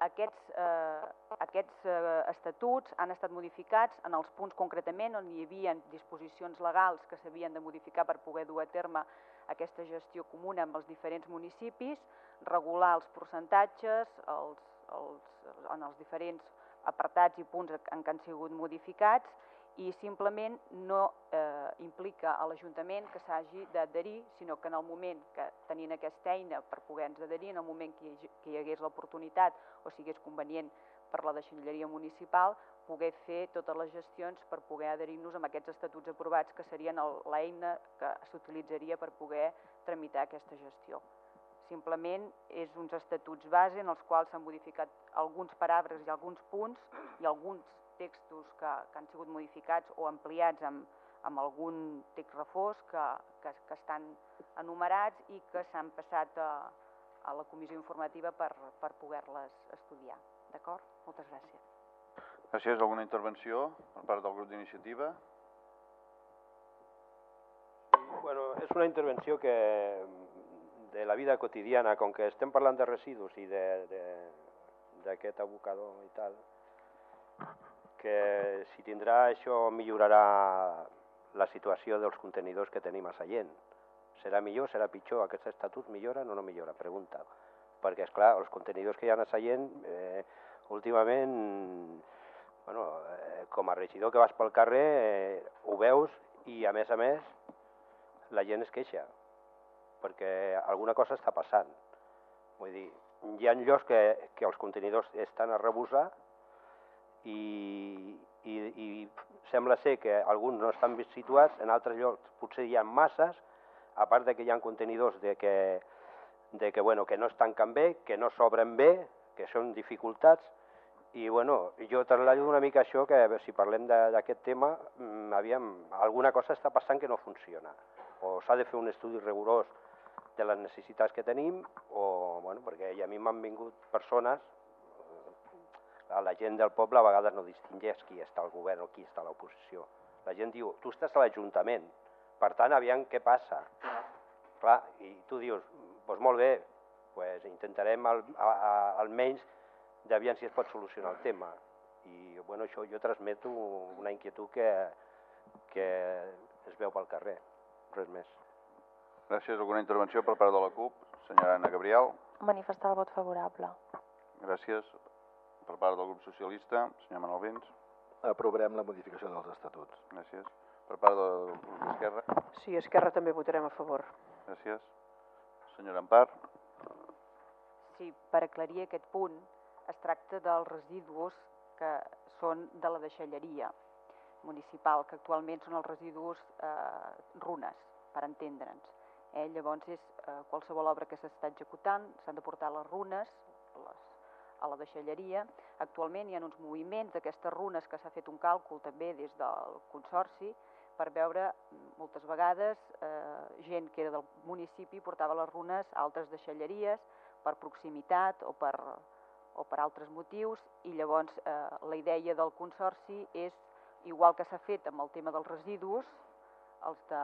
Aquests, eh, aquests eh, estatuts han estat modificats en els punts concretament on hi havia disposicions legals que s'havien de modificar per poder dur a terme aquesta gestió comuna amb els diferents municipis, regular els percentatges els, els, en els diferents apartats i punts en què han sigut modificats i simplement no eh, implica a l'Ajuntament que s'hagi d'adherir, sinó que en el moment que tenint aquesta eina per poder-nos adherir, en el moment que hi, que hi hagués l'oportunitat o sigués convenient per la deixalleria municipal, poder fer totes les gestions per poder adherir-nos amb aquests estatuts aprovats que serien l'eina que s'utilitzaria per poder tramitar aquesta gestió. Simplement és uns estatuts base en els quals s'han modificat alguns paràgrafs i alguns punts i alguns textos que, que han sigut modificats o ampliats amb, amb algun text refós que, que, que estan enumerats i que s'han passat a, a la comissió informativa per, per poder-les estudiar. D'acord? Moltes gràcies. Gràcies. Alguna intervenció per part del grup d'iniciativa? Bueno, és una intervenció que de la vida quotidiana, com que estem parlant de residus i d'aquest abocador i tal, que si tindrà això millorarà la situació dels contenidors que tenim a Sallent. Serà millor, serà pitjor? Aquests estatuts milloren o no millora? Pregunta. Perquè, és clar, els contenidors que hi ha a Sallent, eh, últimament, bueno, eh, com a regidor que vas pel carrer, eh, ho veus i, a més a més, la gent es queixa perquè alguna cosa està passant. Vull dir, hi ha llocs que, que els contenidors estan a rebosar i, i, i sembla ser que alguns no estan situats, en altres llocs potser hi ha masses, a part de que hi ha contenidors de que, de que, bueno, que no es tanquen bé, que no s'obren bé, que són dificultats, i bueno, jo traslado una mica això, que si parlem d'aquest tema, mm, aviam, alguna cosa està passant que no funciona. O s'ha de fer un estudi rigorós de les necessitats que tenim, o, bueno, perquè a mi m'han vingut persones la gent del poble a vegades no distingeix qui està al govern o qui està a l'oposició. La gent diu, tu estàs a l'Ajuntament, per tant, aviam què passa. Clar, i tu dius, doncs molt bé, pues intentarem al, a, a, almenys d'aviam si es pot solucionar el tema. I bueno, això jo transmeto una inquietud que, que es veu pel carrer, res més. Gràcies. Alguna intervenció per part de la CUP? Senyora Anna Gabriel. Manifestar el vot favorable. Gràcies. Per part del grup socialista, senyor Manuel Vins. Aprovarem la modificació dels estatuts. Gràcies. Per part del grup d'Esquerra. Sí, Esquerra també votarem a favor. Gràcies. Senyora Ampar. Sí, per aclarir aquest punt, es tracta dels residus que són de la deixalleria municipal, que actualment són els residus eh, runes, per entendre'ns. Eh? Llavors, és eh, qualsevol obra que s'està executant, s'han de portar les runes les, a la deixalleria. Actualment hi ha uns moviments d'aquestes runes que s'ha fet un càlcul també des del Consorci per veure moltes vegades eh, gent que era del municipi portava les runes a altres deixalleries per proximitat o per, o per altres motius i llavors eh, la idea del Consorci és igual que s'ha fet amb el tema dels residus, els de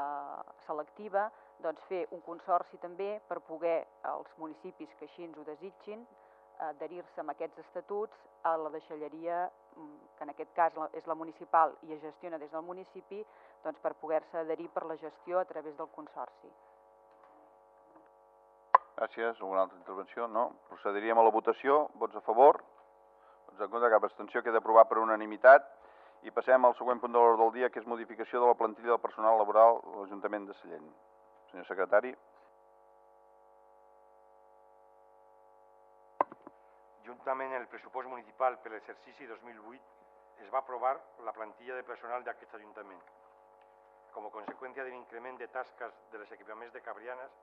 selectiva, doncs fer un consorci també per poder els municipis que així ens ho desitgin adherir-se amb aquests estatuts a la deixalleria, mm, que en aquest cas és la municipal i es gestiona des del municipi, doncs per poder-se adherir per la gestió a través del consorci. Gràcies. Alguna altra intervenció? No. Procediríem a la votació. Vots a favor? Vots en contra? Cap abstenció. Queda aprovat per unanimitat. I passem al següent punt de l'ordre del dia, que és modificació de la plantilla del personal laboral de l'Ajuntament de Sallent. Senyor secretari. Juntament amb el pressupost municipal per l'exercici 2008 es va aprovar la plantilla de personal d'aquest Ajuntament. Com a conseqüència de l'increment de tasques de les equipaments de Cabrianes,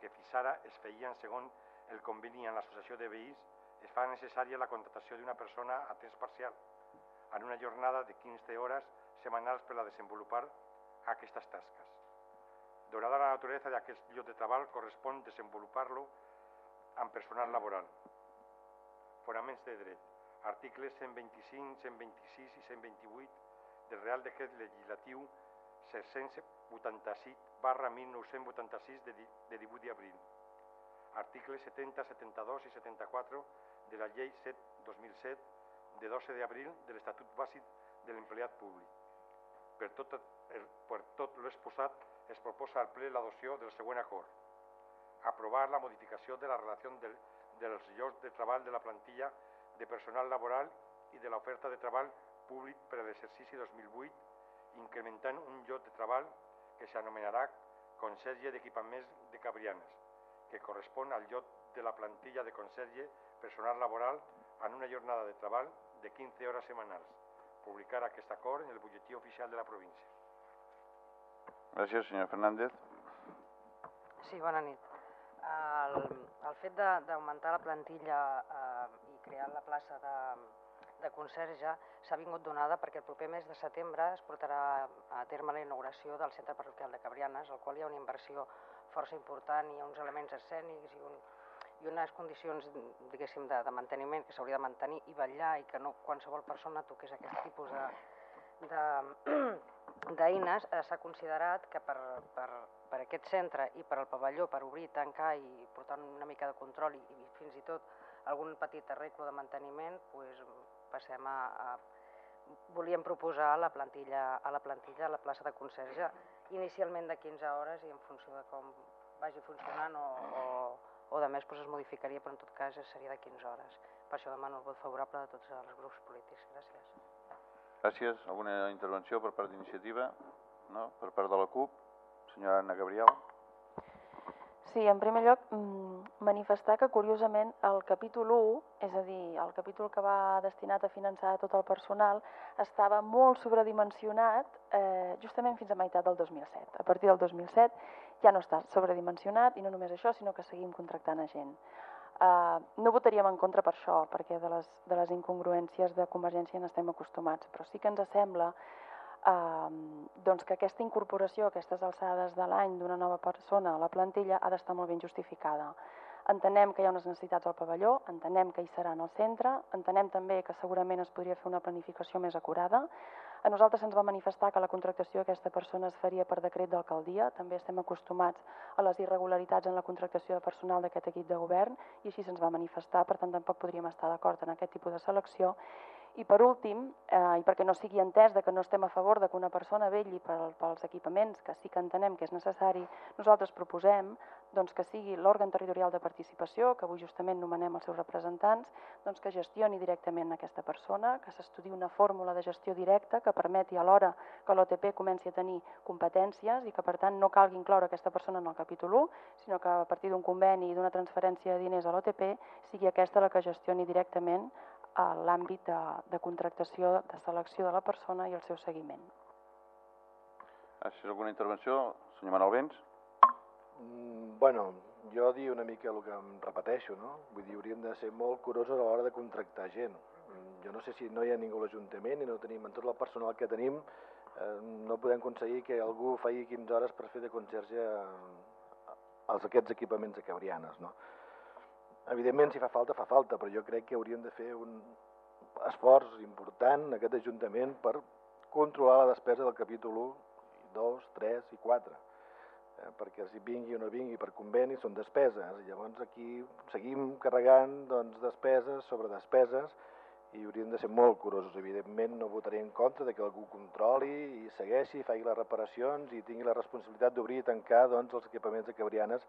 que fins ara es feien segons el conveni amb l'Associació de Veïns, es fa necessària la contractació d'una persona a temps parcial en una jornada de 15 hores setmanals per a desenvolupar aquestes tasques. Donada la naturalesa d'aquest lloc de treball, correspon desenvolupar-lo amb personal laboral. Fonaments de dret. Articles 125, 126 i 128 del Real Decret Legislatiu 786 barra 1986 de 18 d'abril. Articles 70, 72 i 74 de la Llei 7 2007 de 12 d'abril de l'Estatut Bàsic de l'Empleat Públic. Per tot, per tot l'exposat, es proposa al ple l'adopció del següent acord. Aprovar la modificació de la relació del, dels llocs de treball de la plantilla de personal laboral i de l'oferta de treball públic per a l'exercici 2008, incrementant un lloc de treball que s'anomenarà Conserge d'Equipaments de Cabrianes, que correspon al lloc de la plantilla de conserge personal laboral en una jornada de treball de 15 hores setmanals. Publicar aquest acord en el butlletí oficial de la província. Gràcies, senyor Fernández. Sí, bona nit. El, el fet d'augmentar la plantilla eh, i crear la plaça de, de conserge s'ha vingut donada perquè el proper mes de setembre es portarà a terme la inauguració del centre parroquial de Cabrianes, al qual hi ha una inversió força important, ha uns elements escènics i un, i unes condicions, de, de manteniment que s'hauria de mantenir i vetllar i que no qualsevol persona toqués aquest tipus de d'eines, eh, s'ha considerat que per, per, per aquest centre i per al pavelló, per obrir, tancar i portar una mica de control i, i fins i tot algun petit arreglo de manteniment, pues, passem a, a volíem proposar la plantilla a la plantilla a la plaça de conserge inicialment de 15 hores i en funció de com vagi funcionant o, o, o de més doncs es modificaria, però en tot cas seria de 15 hores. Per això demano el vot favorable de tots els grups polítics. Gràcies. Gràcies. Alguna intervenció per part d'iniciativa? No? Per part de la CUP? Senyora Anna Gabriel. Sí, en primer lloc, mm, manifestar que curiosament el capítol 1, és a dir, el capítol que va destinat a finançar tot el personal, estava molt sobredimensionat eh, justament fins a meitat del 2007. A partir del 2007 ja no està sobredimensionat i no només això, sinó que seguim contractant a gent. Uh, no votaríem en contra per això, perquè de les, de les incongruències de Convergència n'estem acostumats, però sí que ens sembla uh, doncs que aquesta incorporació aquestes alçades de l'any d'una nova persona a la plantilla ha d'estar molt ben justificada. Entenem que hi ha unes necessitats al pavelló, entenem que hi serà en el centre, entenem també que segurament es podria fer una planificació més acurada. A nosaltres se'ns va manifestar que la contractació d'aquesta persona es faria per decret d'alcaldia. També estem acostumats a les irregularitats en la contractació de personal d'aquest equip de govern i així se'ns va manifestar, per tant tampoc podríem estar d'acord en aquest tipus de selecció. I per últim, eh, i perquè no sigui entès de que no estem a favor de que una persona velli pels equipaments, que sí que entenem que és necessari, nosaltres proposem doncs, que sigui l'òrgan territorial de participació, que avui justament nomenem els seus representants, doncs, que gestioni directament aquesta persona, que s'estudi una fórmula de gestió directa que permeti alhora que l'OTP comenci a tenir competències i que per tant no calgui incloure aquesta persona en el capítol 1, sinó que a partir d'un conveni i d'una transferència de diners a l'OTP sigui aquesta la que gestioni directament a l'àmbit de, de contractació, de selecció de la persona i el seu seguiment. Gràcies. Alguna intervenció? Senyor Manuel Vents? Mm, bueno, jo dir una mica el que em repeteixo, no? Vull dir, hauríem de ser molt curosos a l'hora de contractar gent. Mm, jo no sé si no hi ha ningú a l'Ajuntament i no tenim, en tot el personal que tenim, eh, no podem aconseguir que algú faci 15 hores per fer de conserge als aquests equipaments de Cabrianes, no? Evidentment, si fa falta, fa falta, però jo crec que hauríem de fer un esforç important aquest Ajuntament per controlar la despesa del capítol 1, 2, 3 i 4. Eh, perquè si vingui o no vingui per conveni són despeses. Llavors aquí seguim carregant doncs, despeses sobre despeses i hauríem de ser molt curosos. Evidentment no votaré en contra de que algú controli i segueixi, faci les reparacions i tingui la responsabilitat d'obrir i tancar doncs, els equipaments de Cabrianes,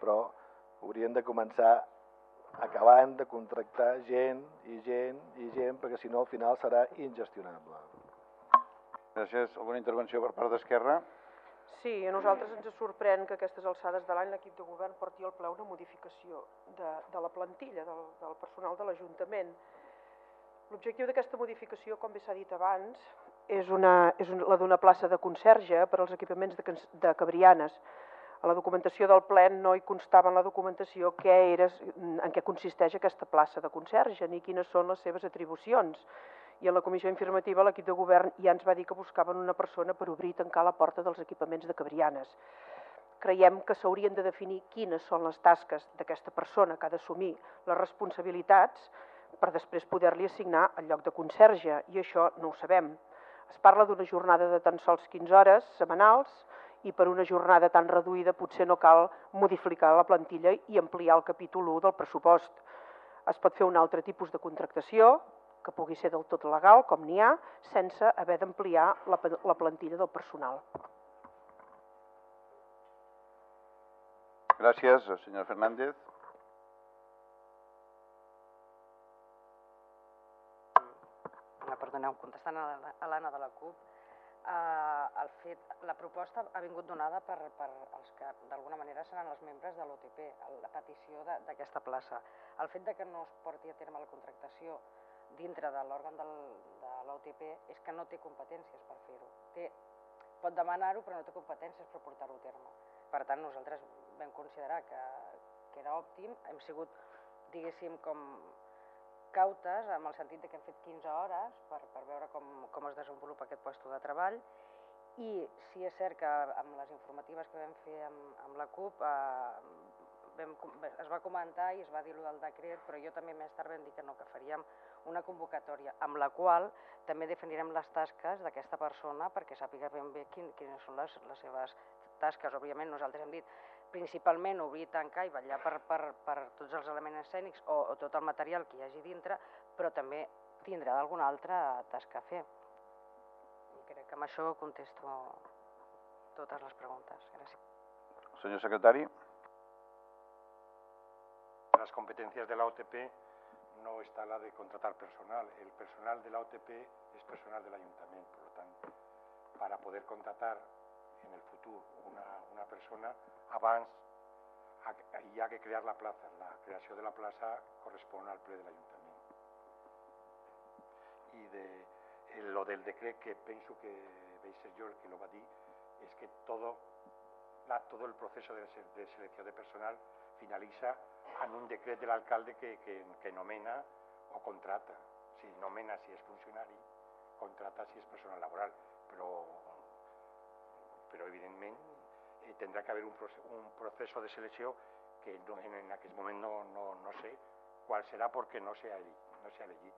però haurien de començar acabant de contractar gent i gent i gent, perquè si no al final serà ingestionable. Gràcies. Alguna intervenció per part d'Esquerra? Sí, a nosaltres ens sorprèn que a aquestes alçades de l'any l'equip de govern porti al ple una modificació de, de la plantilla, del, del personal de l'Ajuntament. L'objectiu d'aquesta modificació, com bé s'ha dit abans, és, una, és una, la d'una plaça de conserge per als equipaments de, de Cabrianes, a la documentació del ple no hi constava en la documentació què era, en què consisteix aquesta plaça de conserge ni quines són les seves atribucions. I en la comissió informativa l'equip de govern ja ens va dir que buscaven una persona per obrir i tancar la porta dels equipaments de Cabrianes. Creiem que s'haurien de definir quines són les tasques d'aquesta persona que ha d'assumir les responsabilitats per després poder-li assignar el lloc de conserge, i això no ho sabem. Es parla d'una jornada de tan sols 15 hores setmanals, i per una jornada tan reduïda potser no cal modificar la plantilla i ampliar el capítol 1 del pressupost. Es pot fer un altre tipus de contractació, que pugui ser del tot legal, com n'hi ha, sense haver d'ampliar la, la plantilla del personal. Gràcies, senyor Fernández. Perdoneu, contestant a l'Anna de la CUP, eh, el fet, la proposta ha vingut donada per, per els que d'alguna manera seran els membres de l'OTP, la petició d'aquesta plaça. El fet de que no es porti a terme la contractació dintre de l'òrgan de l'OTP és que no té competències per fer-ho. Pot demanar-ho però no té competències per portar-ho a terme. Per tant, nosaltres vam considerar que, que era òptim, hem sigut, diguéssim, com cautes, amb el sentit de que hem fet 15 hores per, per veure com, com es desenvolupa aquest lloc de treball i sí és cert que amb les informatives que vam fer amb, amb la CUP eh, vam, es va comentar i es va dir del decret, però jo també més tard vam dir que no, que faríem una convocatòria amb la qual també definirem les tasques d'aquesta persona perquè sàpiga ben bé quin, quines són les, les seves tasques. Òbviament nosaltres hem dit principalment obrir, tancar i vetllar per, per, per tots els elements escènics o, o tot el material que hi hagi dintre, però també tindrà d'alguna altra tasca a fer. I crec que amb això contesto totes les preguntes. Gràcies. Senyor secretari. Las competencias de la OTP no está la de contratar personal. El personal de la OTP es personal del ayuntamiento. Por lo tanto, para poder contratar en el futur una, una persona, abans hi ha que crear la plaça. La creació de la plaça correspon al ple de l'Ajuntament. I de eh, lo del decret que penso que veis ser yo el que lo va dir, es que todo, la, todo el proceso de, de selección de personal finaliza en un decret de l'alcalde que, que, nomena o contrata. Si nomena si és funcionari, contrata si és personal laboral, però, però evidentment eh, tindrà que haver un, un procés de selecció que no, en, en aquest moment no, no, no sé qual serà perquè no s'ha no elegit.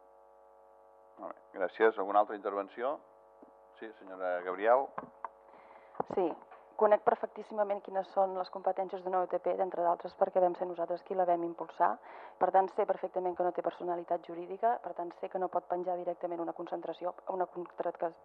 Molt bé, gràcies. Alguna altra intervenció? Sí, senyora Gabriel. Sí, conec perfectíssimament quines són les competències d'una UTP, d'entre d'altres perquè vam ser nosaltres qui la vam impulsar. Per tant, sé perfectament que no té personalitat jurídica, per tant, sé que no pot penjar directament una concentració, una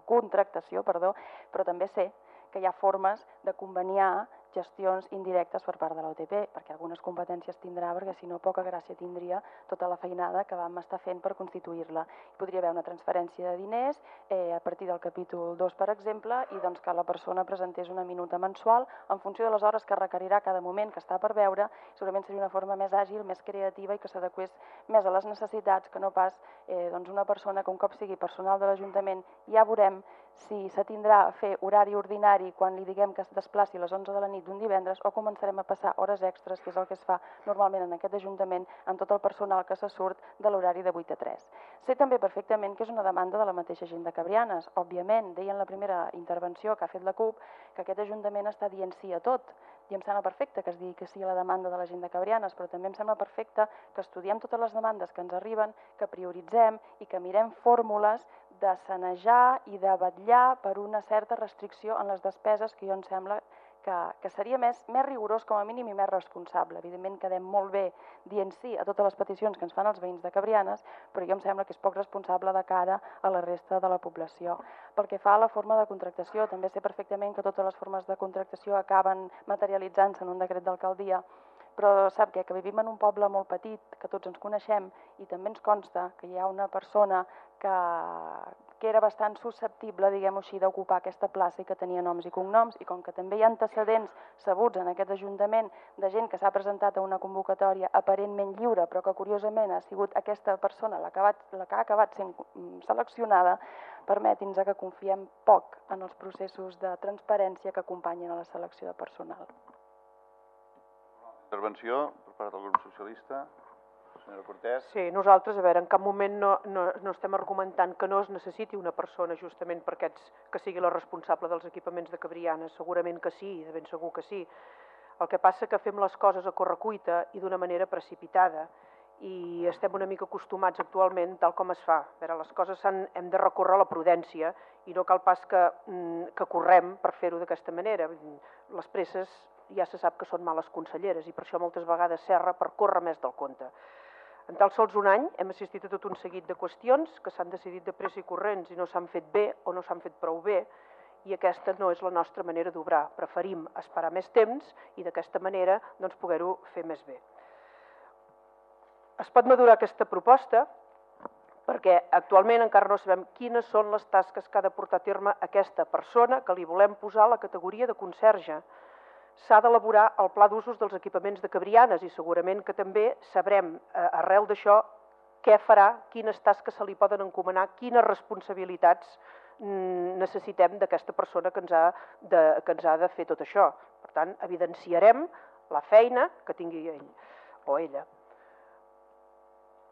contractació, perdó, però també sé que hi ha formes de conveniar gestions indirectes per part de l'OTP, perquè algunes competències tindrà, perquè si no poca gràcia tindria tota la feinada que vam estar fent per constituir-la. Podria haver una transferència de diners eh, a partir del capítol 2, per exemple, i doncs que la persona presentés una minuta mensual en funció de les hores que requerirà cada moment que està per veure, segurament seria una forma més àgil, més creativa i que s'adequés més a les necessitats que no pas eh, doncs una persona que un cop sigui personal de l'Ajuntament ja veurem si s'atindrà a fer horari ordinari quan li diguem que es desplaci a les 11 de la nit d'un divendres o començarem a passar hores extres, que és el que es fa normalment en aquest Ajuntament amb tot el personal que se surt de l'horari de 8 a 3. Sé també perfectament que és una demanda de la mateixa gent de Cabrianes. Òbviament, deia en la primera intervenció que ha fet la CUP que aquest Ajuntament està dient sí a tot, i em sembla perfecte que es digui que sí a la demanda de la gent de Cabrianes, però també em sembla perfecte que estudiem totes les demandes que ens arriben, que prioritzem i que mirem fórmules de sanejar i de vetllar per una certa restricció en les despeses que jo em sembla que, que seria més, més rigorós com a mínim i més responsable. Evidentment quedem molt bé dient sí a totes les peticions que ens fan els veïns de Cabrianes, però jo em sembla que és poc responsable de cara a la resta de la població. Pel que fa a la forma de contractació, també sé perfectament que totes les formes de contractació acaben materialitzant-se en un decret d'alcaldia, però sap què? que vivim en un poble molt petit, que tots ens coneixem i també ens consta que hi ha una persona que, que era bastant susceptible, diguem-ho així, d'ocupar aquesta plaça i que tenia noms i cognoms, i com que també hi ha antecedents sabuts en aquest Ajuntament de gent que s'ha presentat a una convocatòria aparentment lliure, però que curiosament ha sigut aquesta persona la que, va, la que ha acabat sent mm, seleccionada, permeti'ns que confiem poc en els processos de transparència que acompanyen a la selecció de personal. Intervenció per part del grup socialista. Senyora Cortés. Sí, nosaltres, a veure, en cap moment no, no, no estem argumentant que no es necessiti una persona justament per aquests, que sigui la responsable dels equipaments de Cabriana. Segurament que sí, de ben segur que sí. El que passa que fem les coses a correcuita i d'una manera precipitada i estem una mica acostumats actualment tal com es fa. A veure, les coses hem de recórrer a la prudència i no cal pas que, mm, que correm per fer-ho d'aquesta manera. Les presses ja se sap que són males conselleres i per això moltes vegades serra per córrer més del compte. En tal sols un any hem assistit a tot un seguit de qüestions que s'han decidit de pressa i corrents i no s'han fet bé o no s'han fet prou bé i aquesta no és la nostra manera d'obrar. Preferim esperar més temps i d'aquesta manera doncs, poder-ho fer més bé. Es pot madurar aquesta proposta perquè actualment encara no sabem quines són les tasques que ha de portar a terme aquesta persona que li volem posar la categoria de conserge s'ha d'elaborar el pla d'usos dels equipaments de Cabrianes i segurament que també sabrem eh, arrel d'això què farà, quines tasques se li poden encomanar, quines responsabilitats mm, necessitem d'aquesta persona que ens, ha de, que ens ha de fer tot això. Per tant, evidenciarem la feina que tingui ell o ella.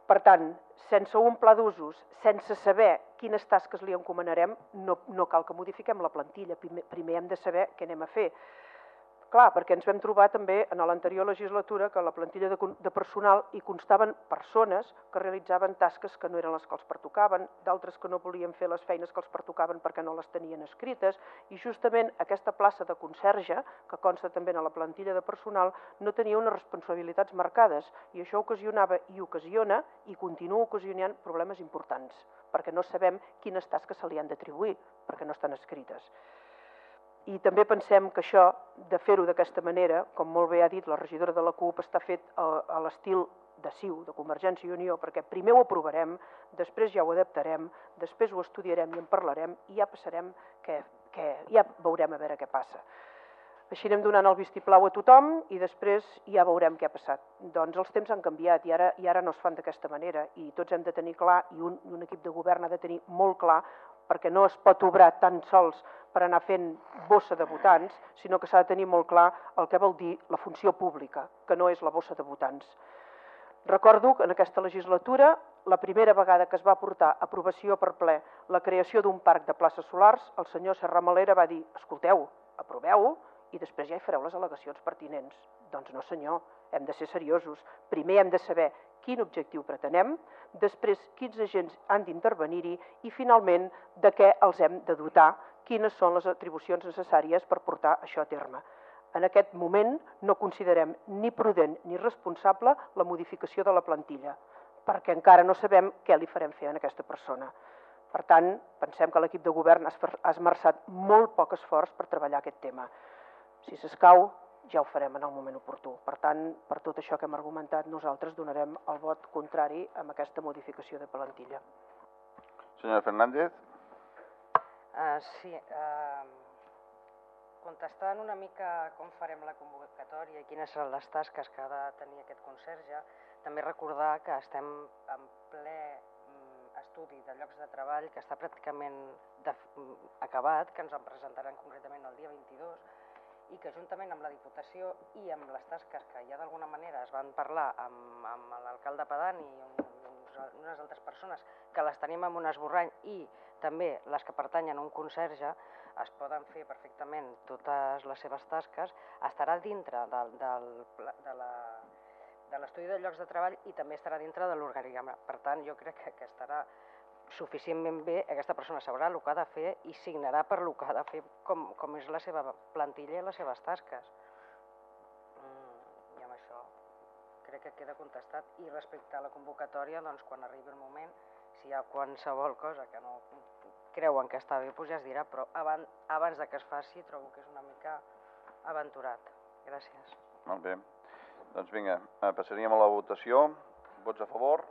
Per tant, sense un pla d'usos, sense saber quines tasques li encomanarem, no, no cal que modifiquem la plantilla. Primer, primer hem de saber què anem a fer. Clar, perquè ens vam trobar també en l'anterior legislatura que la plantilla de, de personal hi constaven persones que realitzaven tasques que no eren les que els pertocaven, d'altres que no volien fer les feines que els pertocaven perquè no les tenien escrites, i justament aquesta plaça de conserge, que consta també en la plantilla de personal, no tenia unes responsabilitats marcades, i això ocasionava i ocasiona i continua ocasionant problemes importants, perquè no sabem quines tasques se li han d'atribuir, perquè no estan escrites. I també pensem que això, de fer-ho d'aquesta manera, com molt bé ha dit la regidora de la CUP, està fet a, a l'estil de CiU, de Convergència i Unió, perquè primer ho aprovarem, després ja ho adaptarem, després ho estudiarem i en parlarem i ja passarem que, que ja veurem a veure què passa. Així anem donant el vistiplau a tothom i després ja veurem què ha passat. Doncs els temps han canviat i ara, i ara no es fan d'aquesta manera i tots hem de tenir clar i un, un equip de govern ha de tenir molt clar perquè no es pot obrar tan sols per anar fent bossa de votants, sinó que s'ha de tenir molt clar el que vol dir la funció pública, que no és la bossa de votants. Recordo que en aquesta legislatura, la primera vegada que es va portar a aprovació per ple la creació d'un parc de places solars, el senyor Serra Malera va dir, escolteu, aproveu i després ja hi fareu les al·legacions pertinents. Doncs no senyor, hem de ser seriosos. Primer hem de saber quin objectiu pretenem, després quins agents han d'intervenir-hi i finalment de què els hem de dotar, quines són les atribucions necessàries per portar això a terme. En aquest moment no considerem ni prudent ni responsable la modificació de la plantilla, perquè encara no sabem què li farem fer a aquesta persona. Per tant, pensem que l'equip de govern ha esmerçat molt poc esforç per treballar aquest tema. Si s'escau, ja ho farem en el moment oportú. Per tant, per tot això que hem argumentat, nosaltres donarem el vot contrari amb aquesta modificació de plantilla. Senyora Fernández? Uh, sí, uh, contestant una mica com farem la convocatòria i quines seran les tasques que ha de tenir aquest conserge, també recordar que estem en ple mm, estudi de llocs de treball que està pràcticament de, mm, acabat, que ens en presentaran concretament el dia 22, i que juntament amb la Diputació i amb les tasques que ja d'alguna manera es van parlar amb, amb l'alcalde Padani i uns, unes altres persones que les tenim en un esborrany i també les que pertanyen a un conserge, es poden fer perfectament totes les seves tasques, estarà dintre del, del, de la de l'estudi de llocs de treball i també estarà dintre de l'organigrama. Per tant, jo crec que, que estarà suficientment bé, aquesta persona sabrà el que ha de fer i signarà per el que ha de fer com, com és la seva plantilla i les seves tasques. Mm, I amb això crec que queda contestat. I respecte a la convocatòria, doncs quan arribi el moment, si hi ha qualsevol cosa que no creuen que està bé, doncs ja es dirà, però abans, abans de que es faci trobo que és una mica aventurat. Gràcies. Molt bé. Doncs vinga, eh, passaríem a la votació. Vots a favor?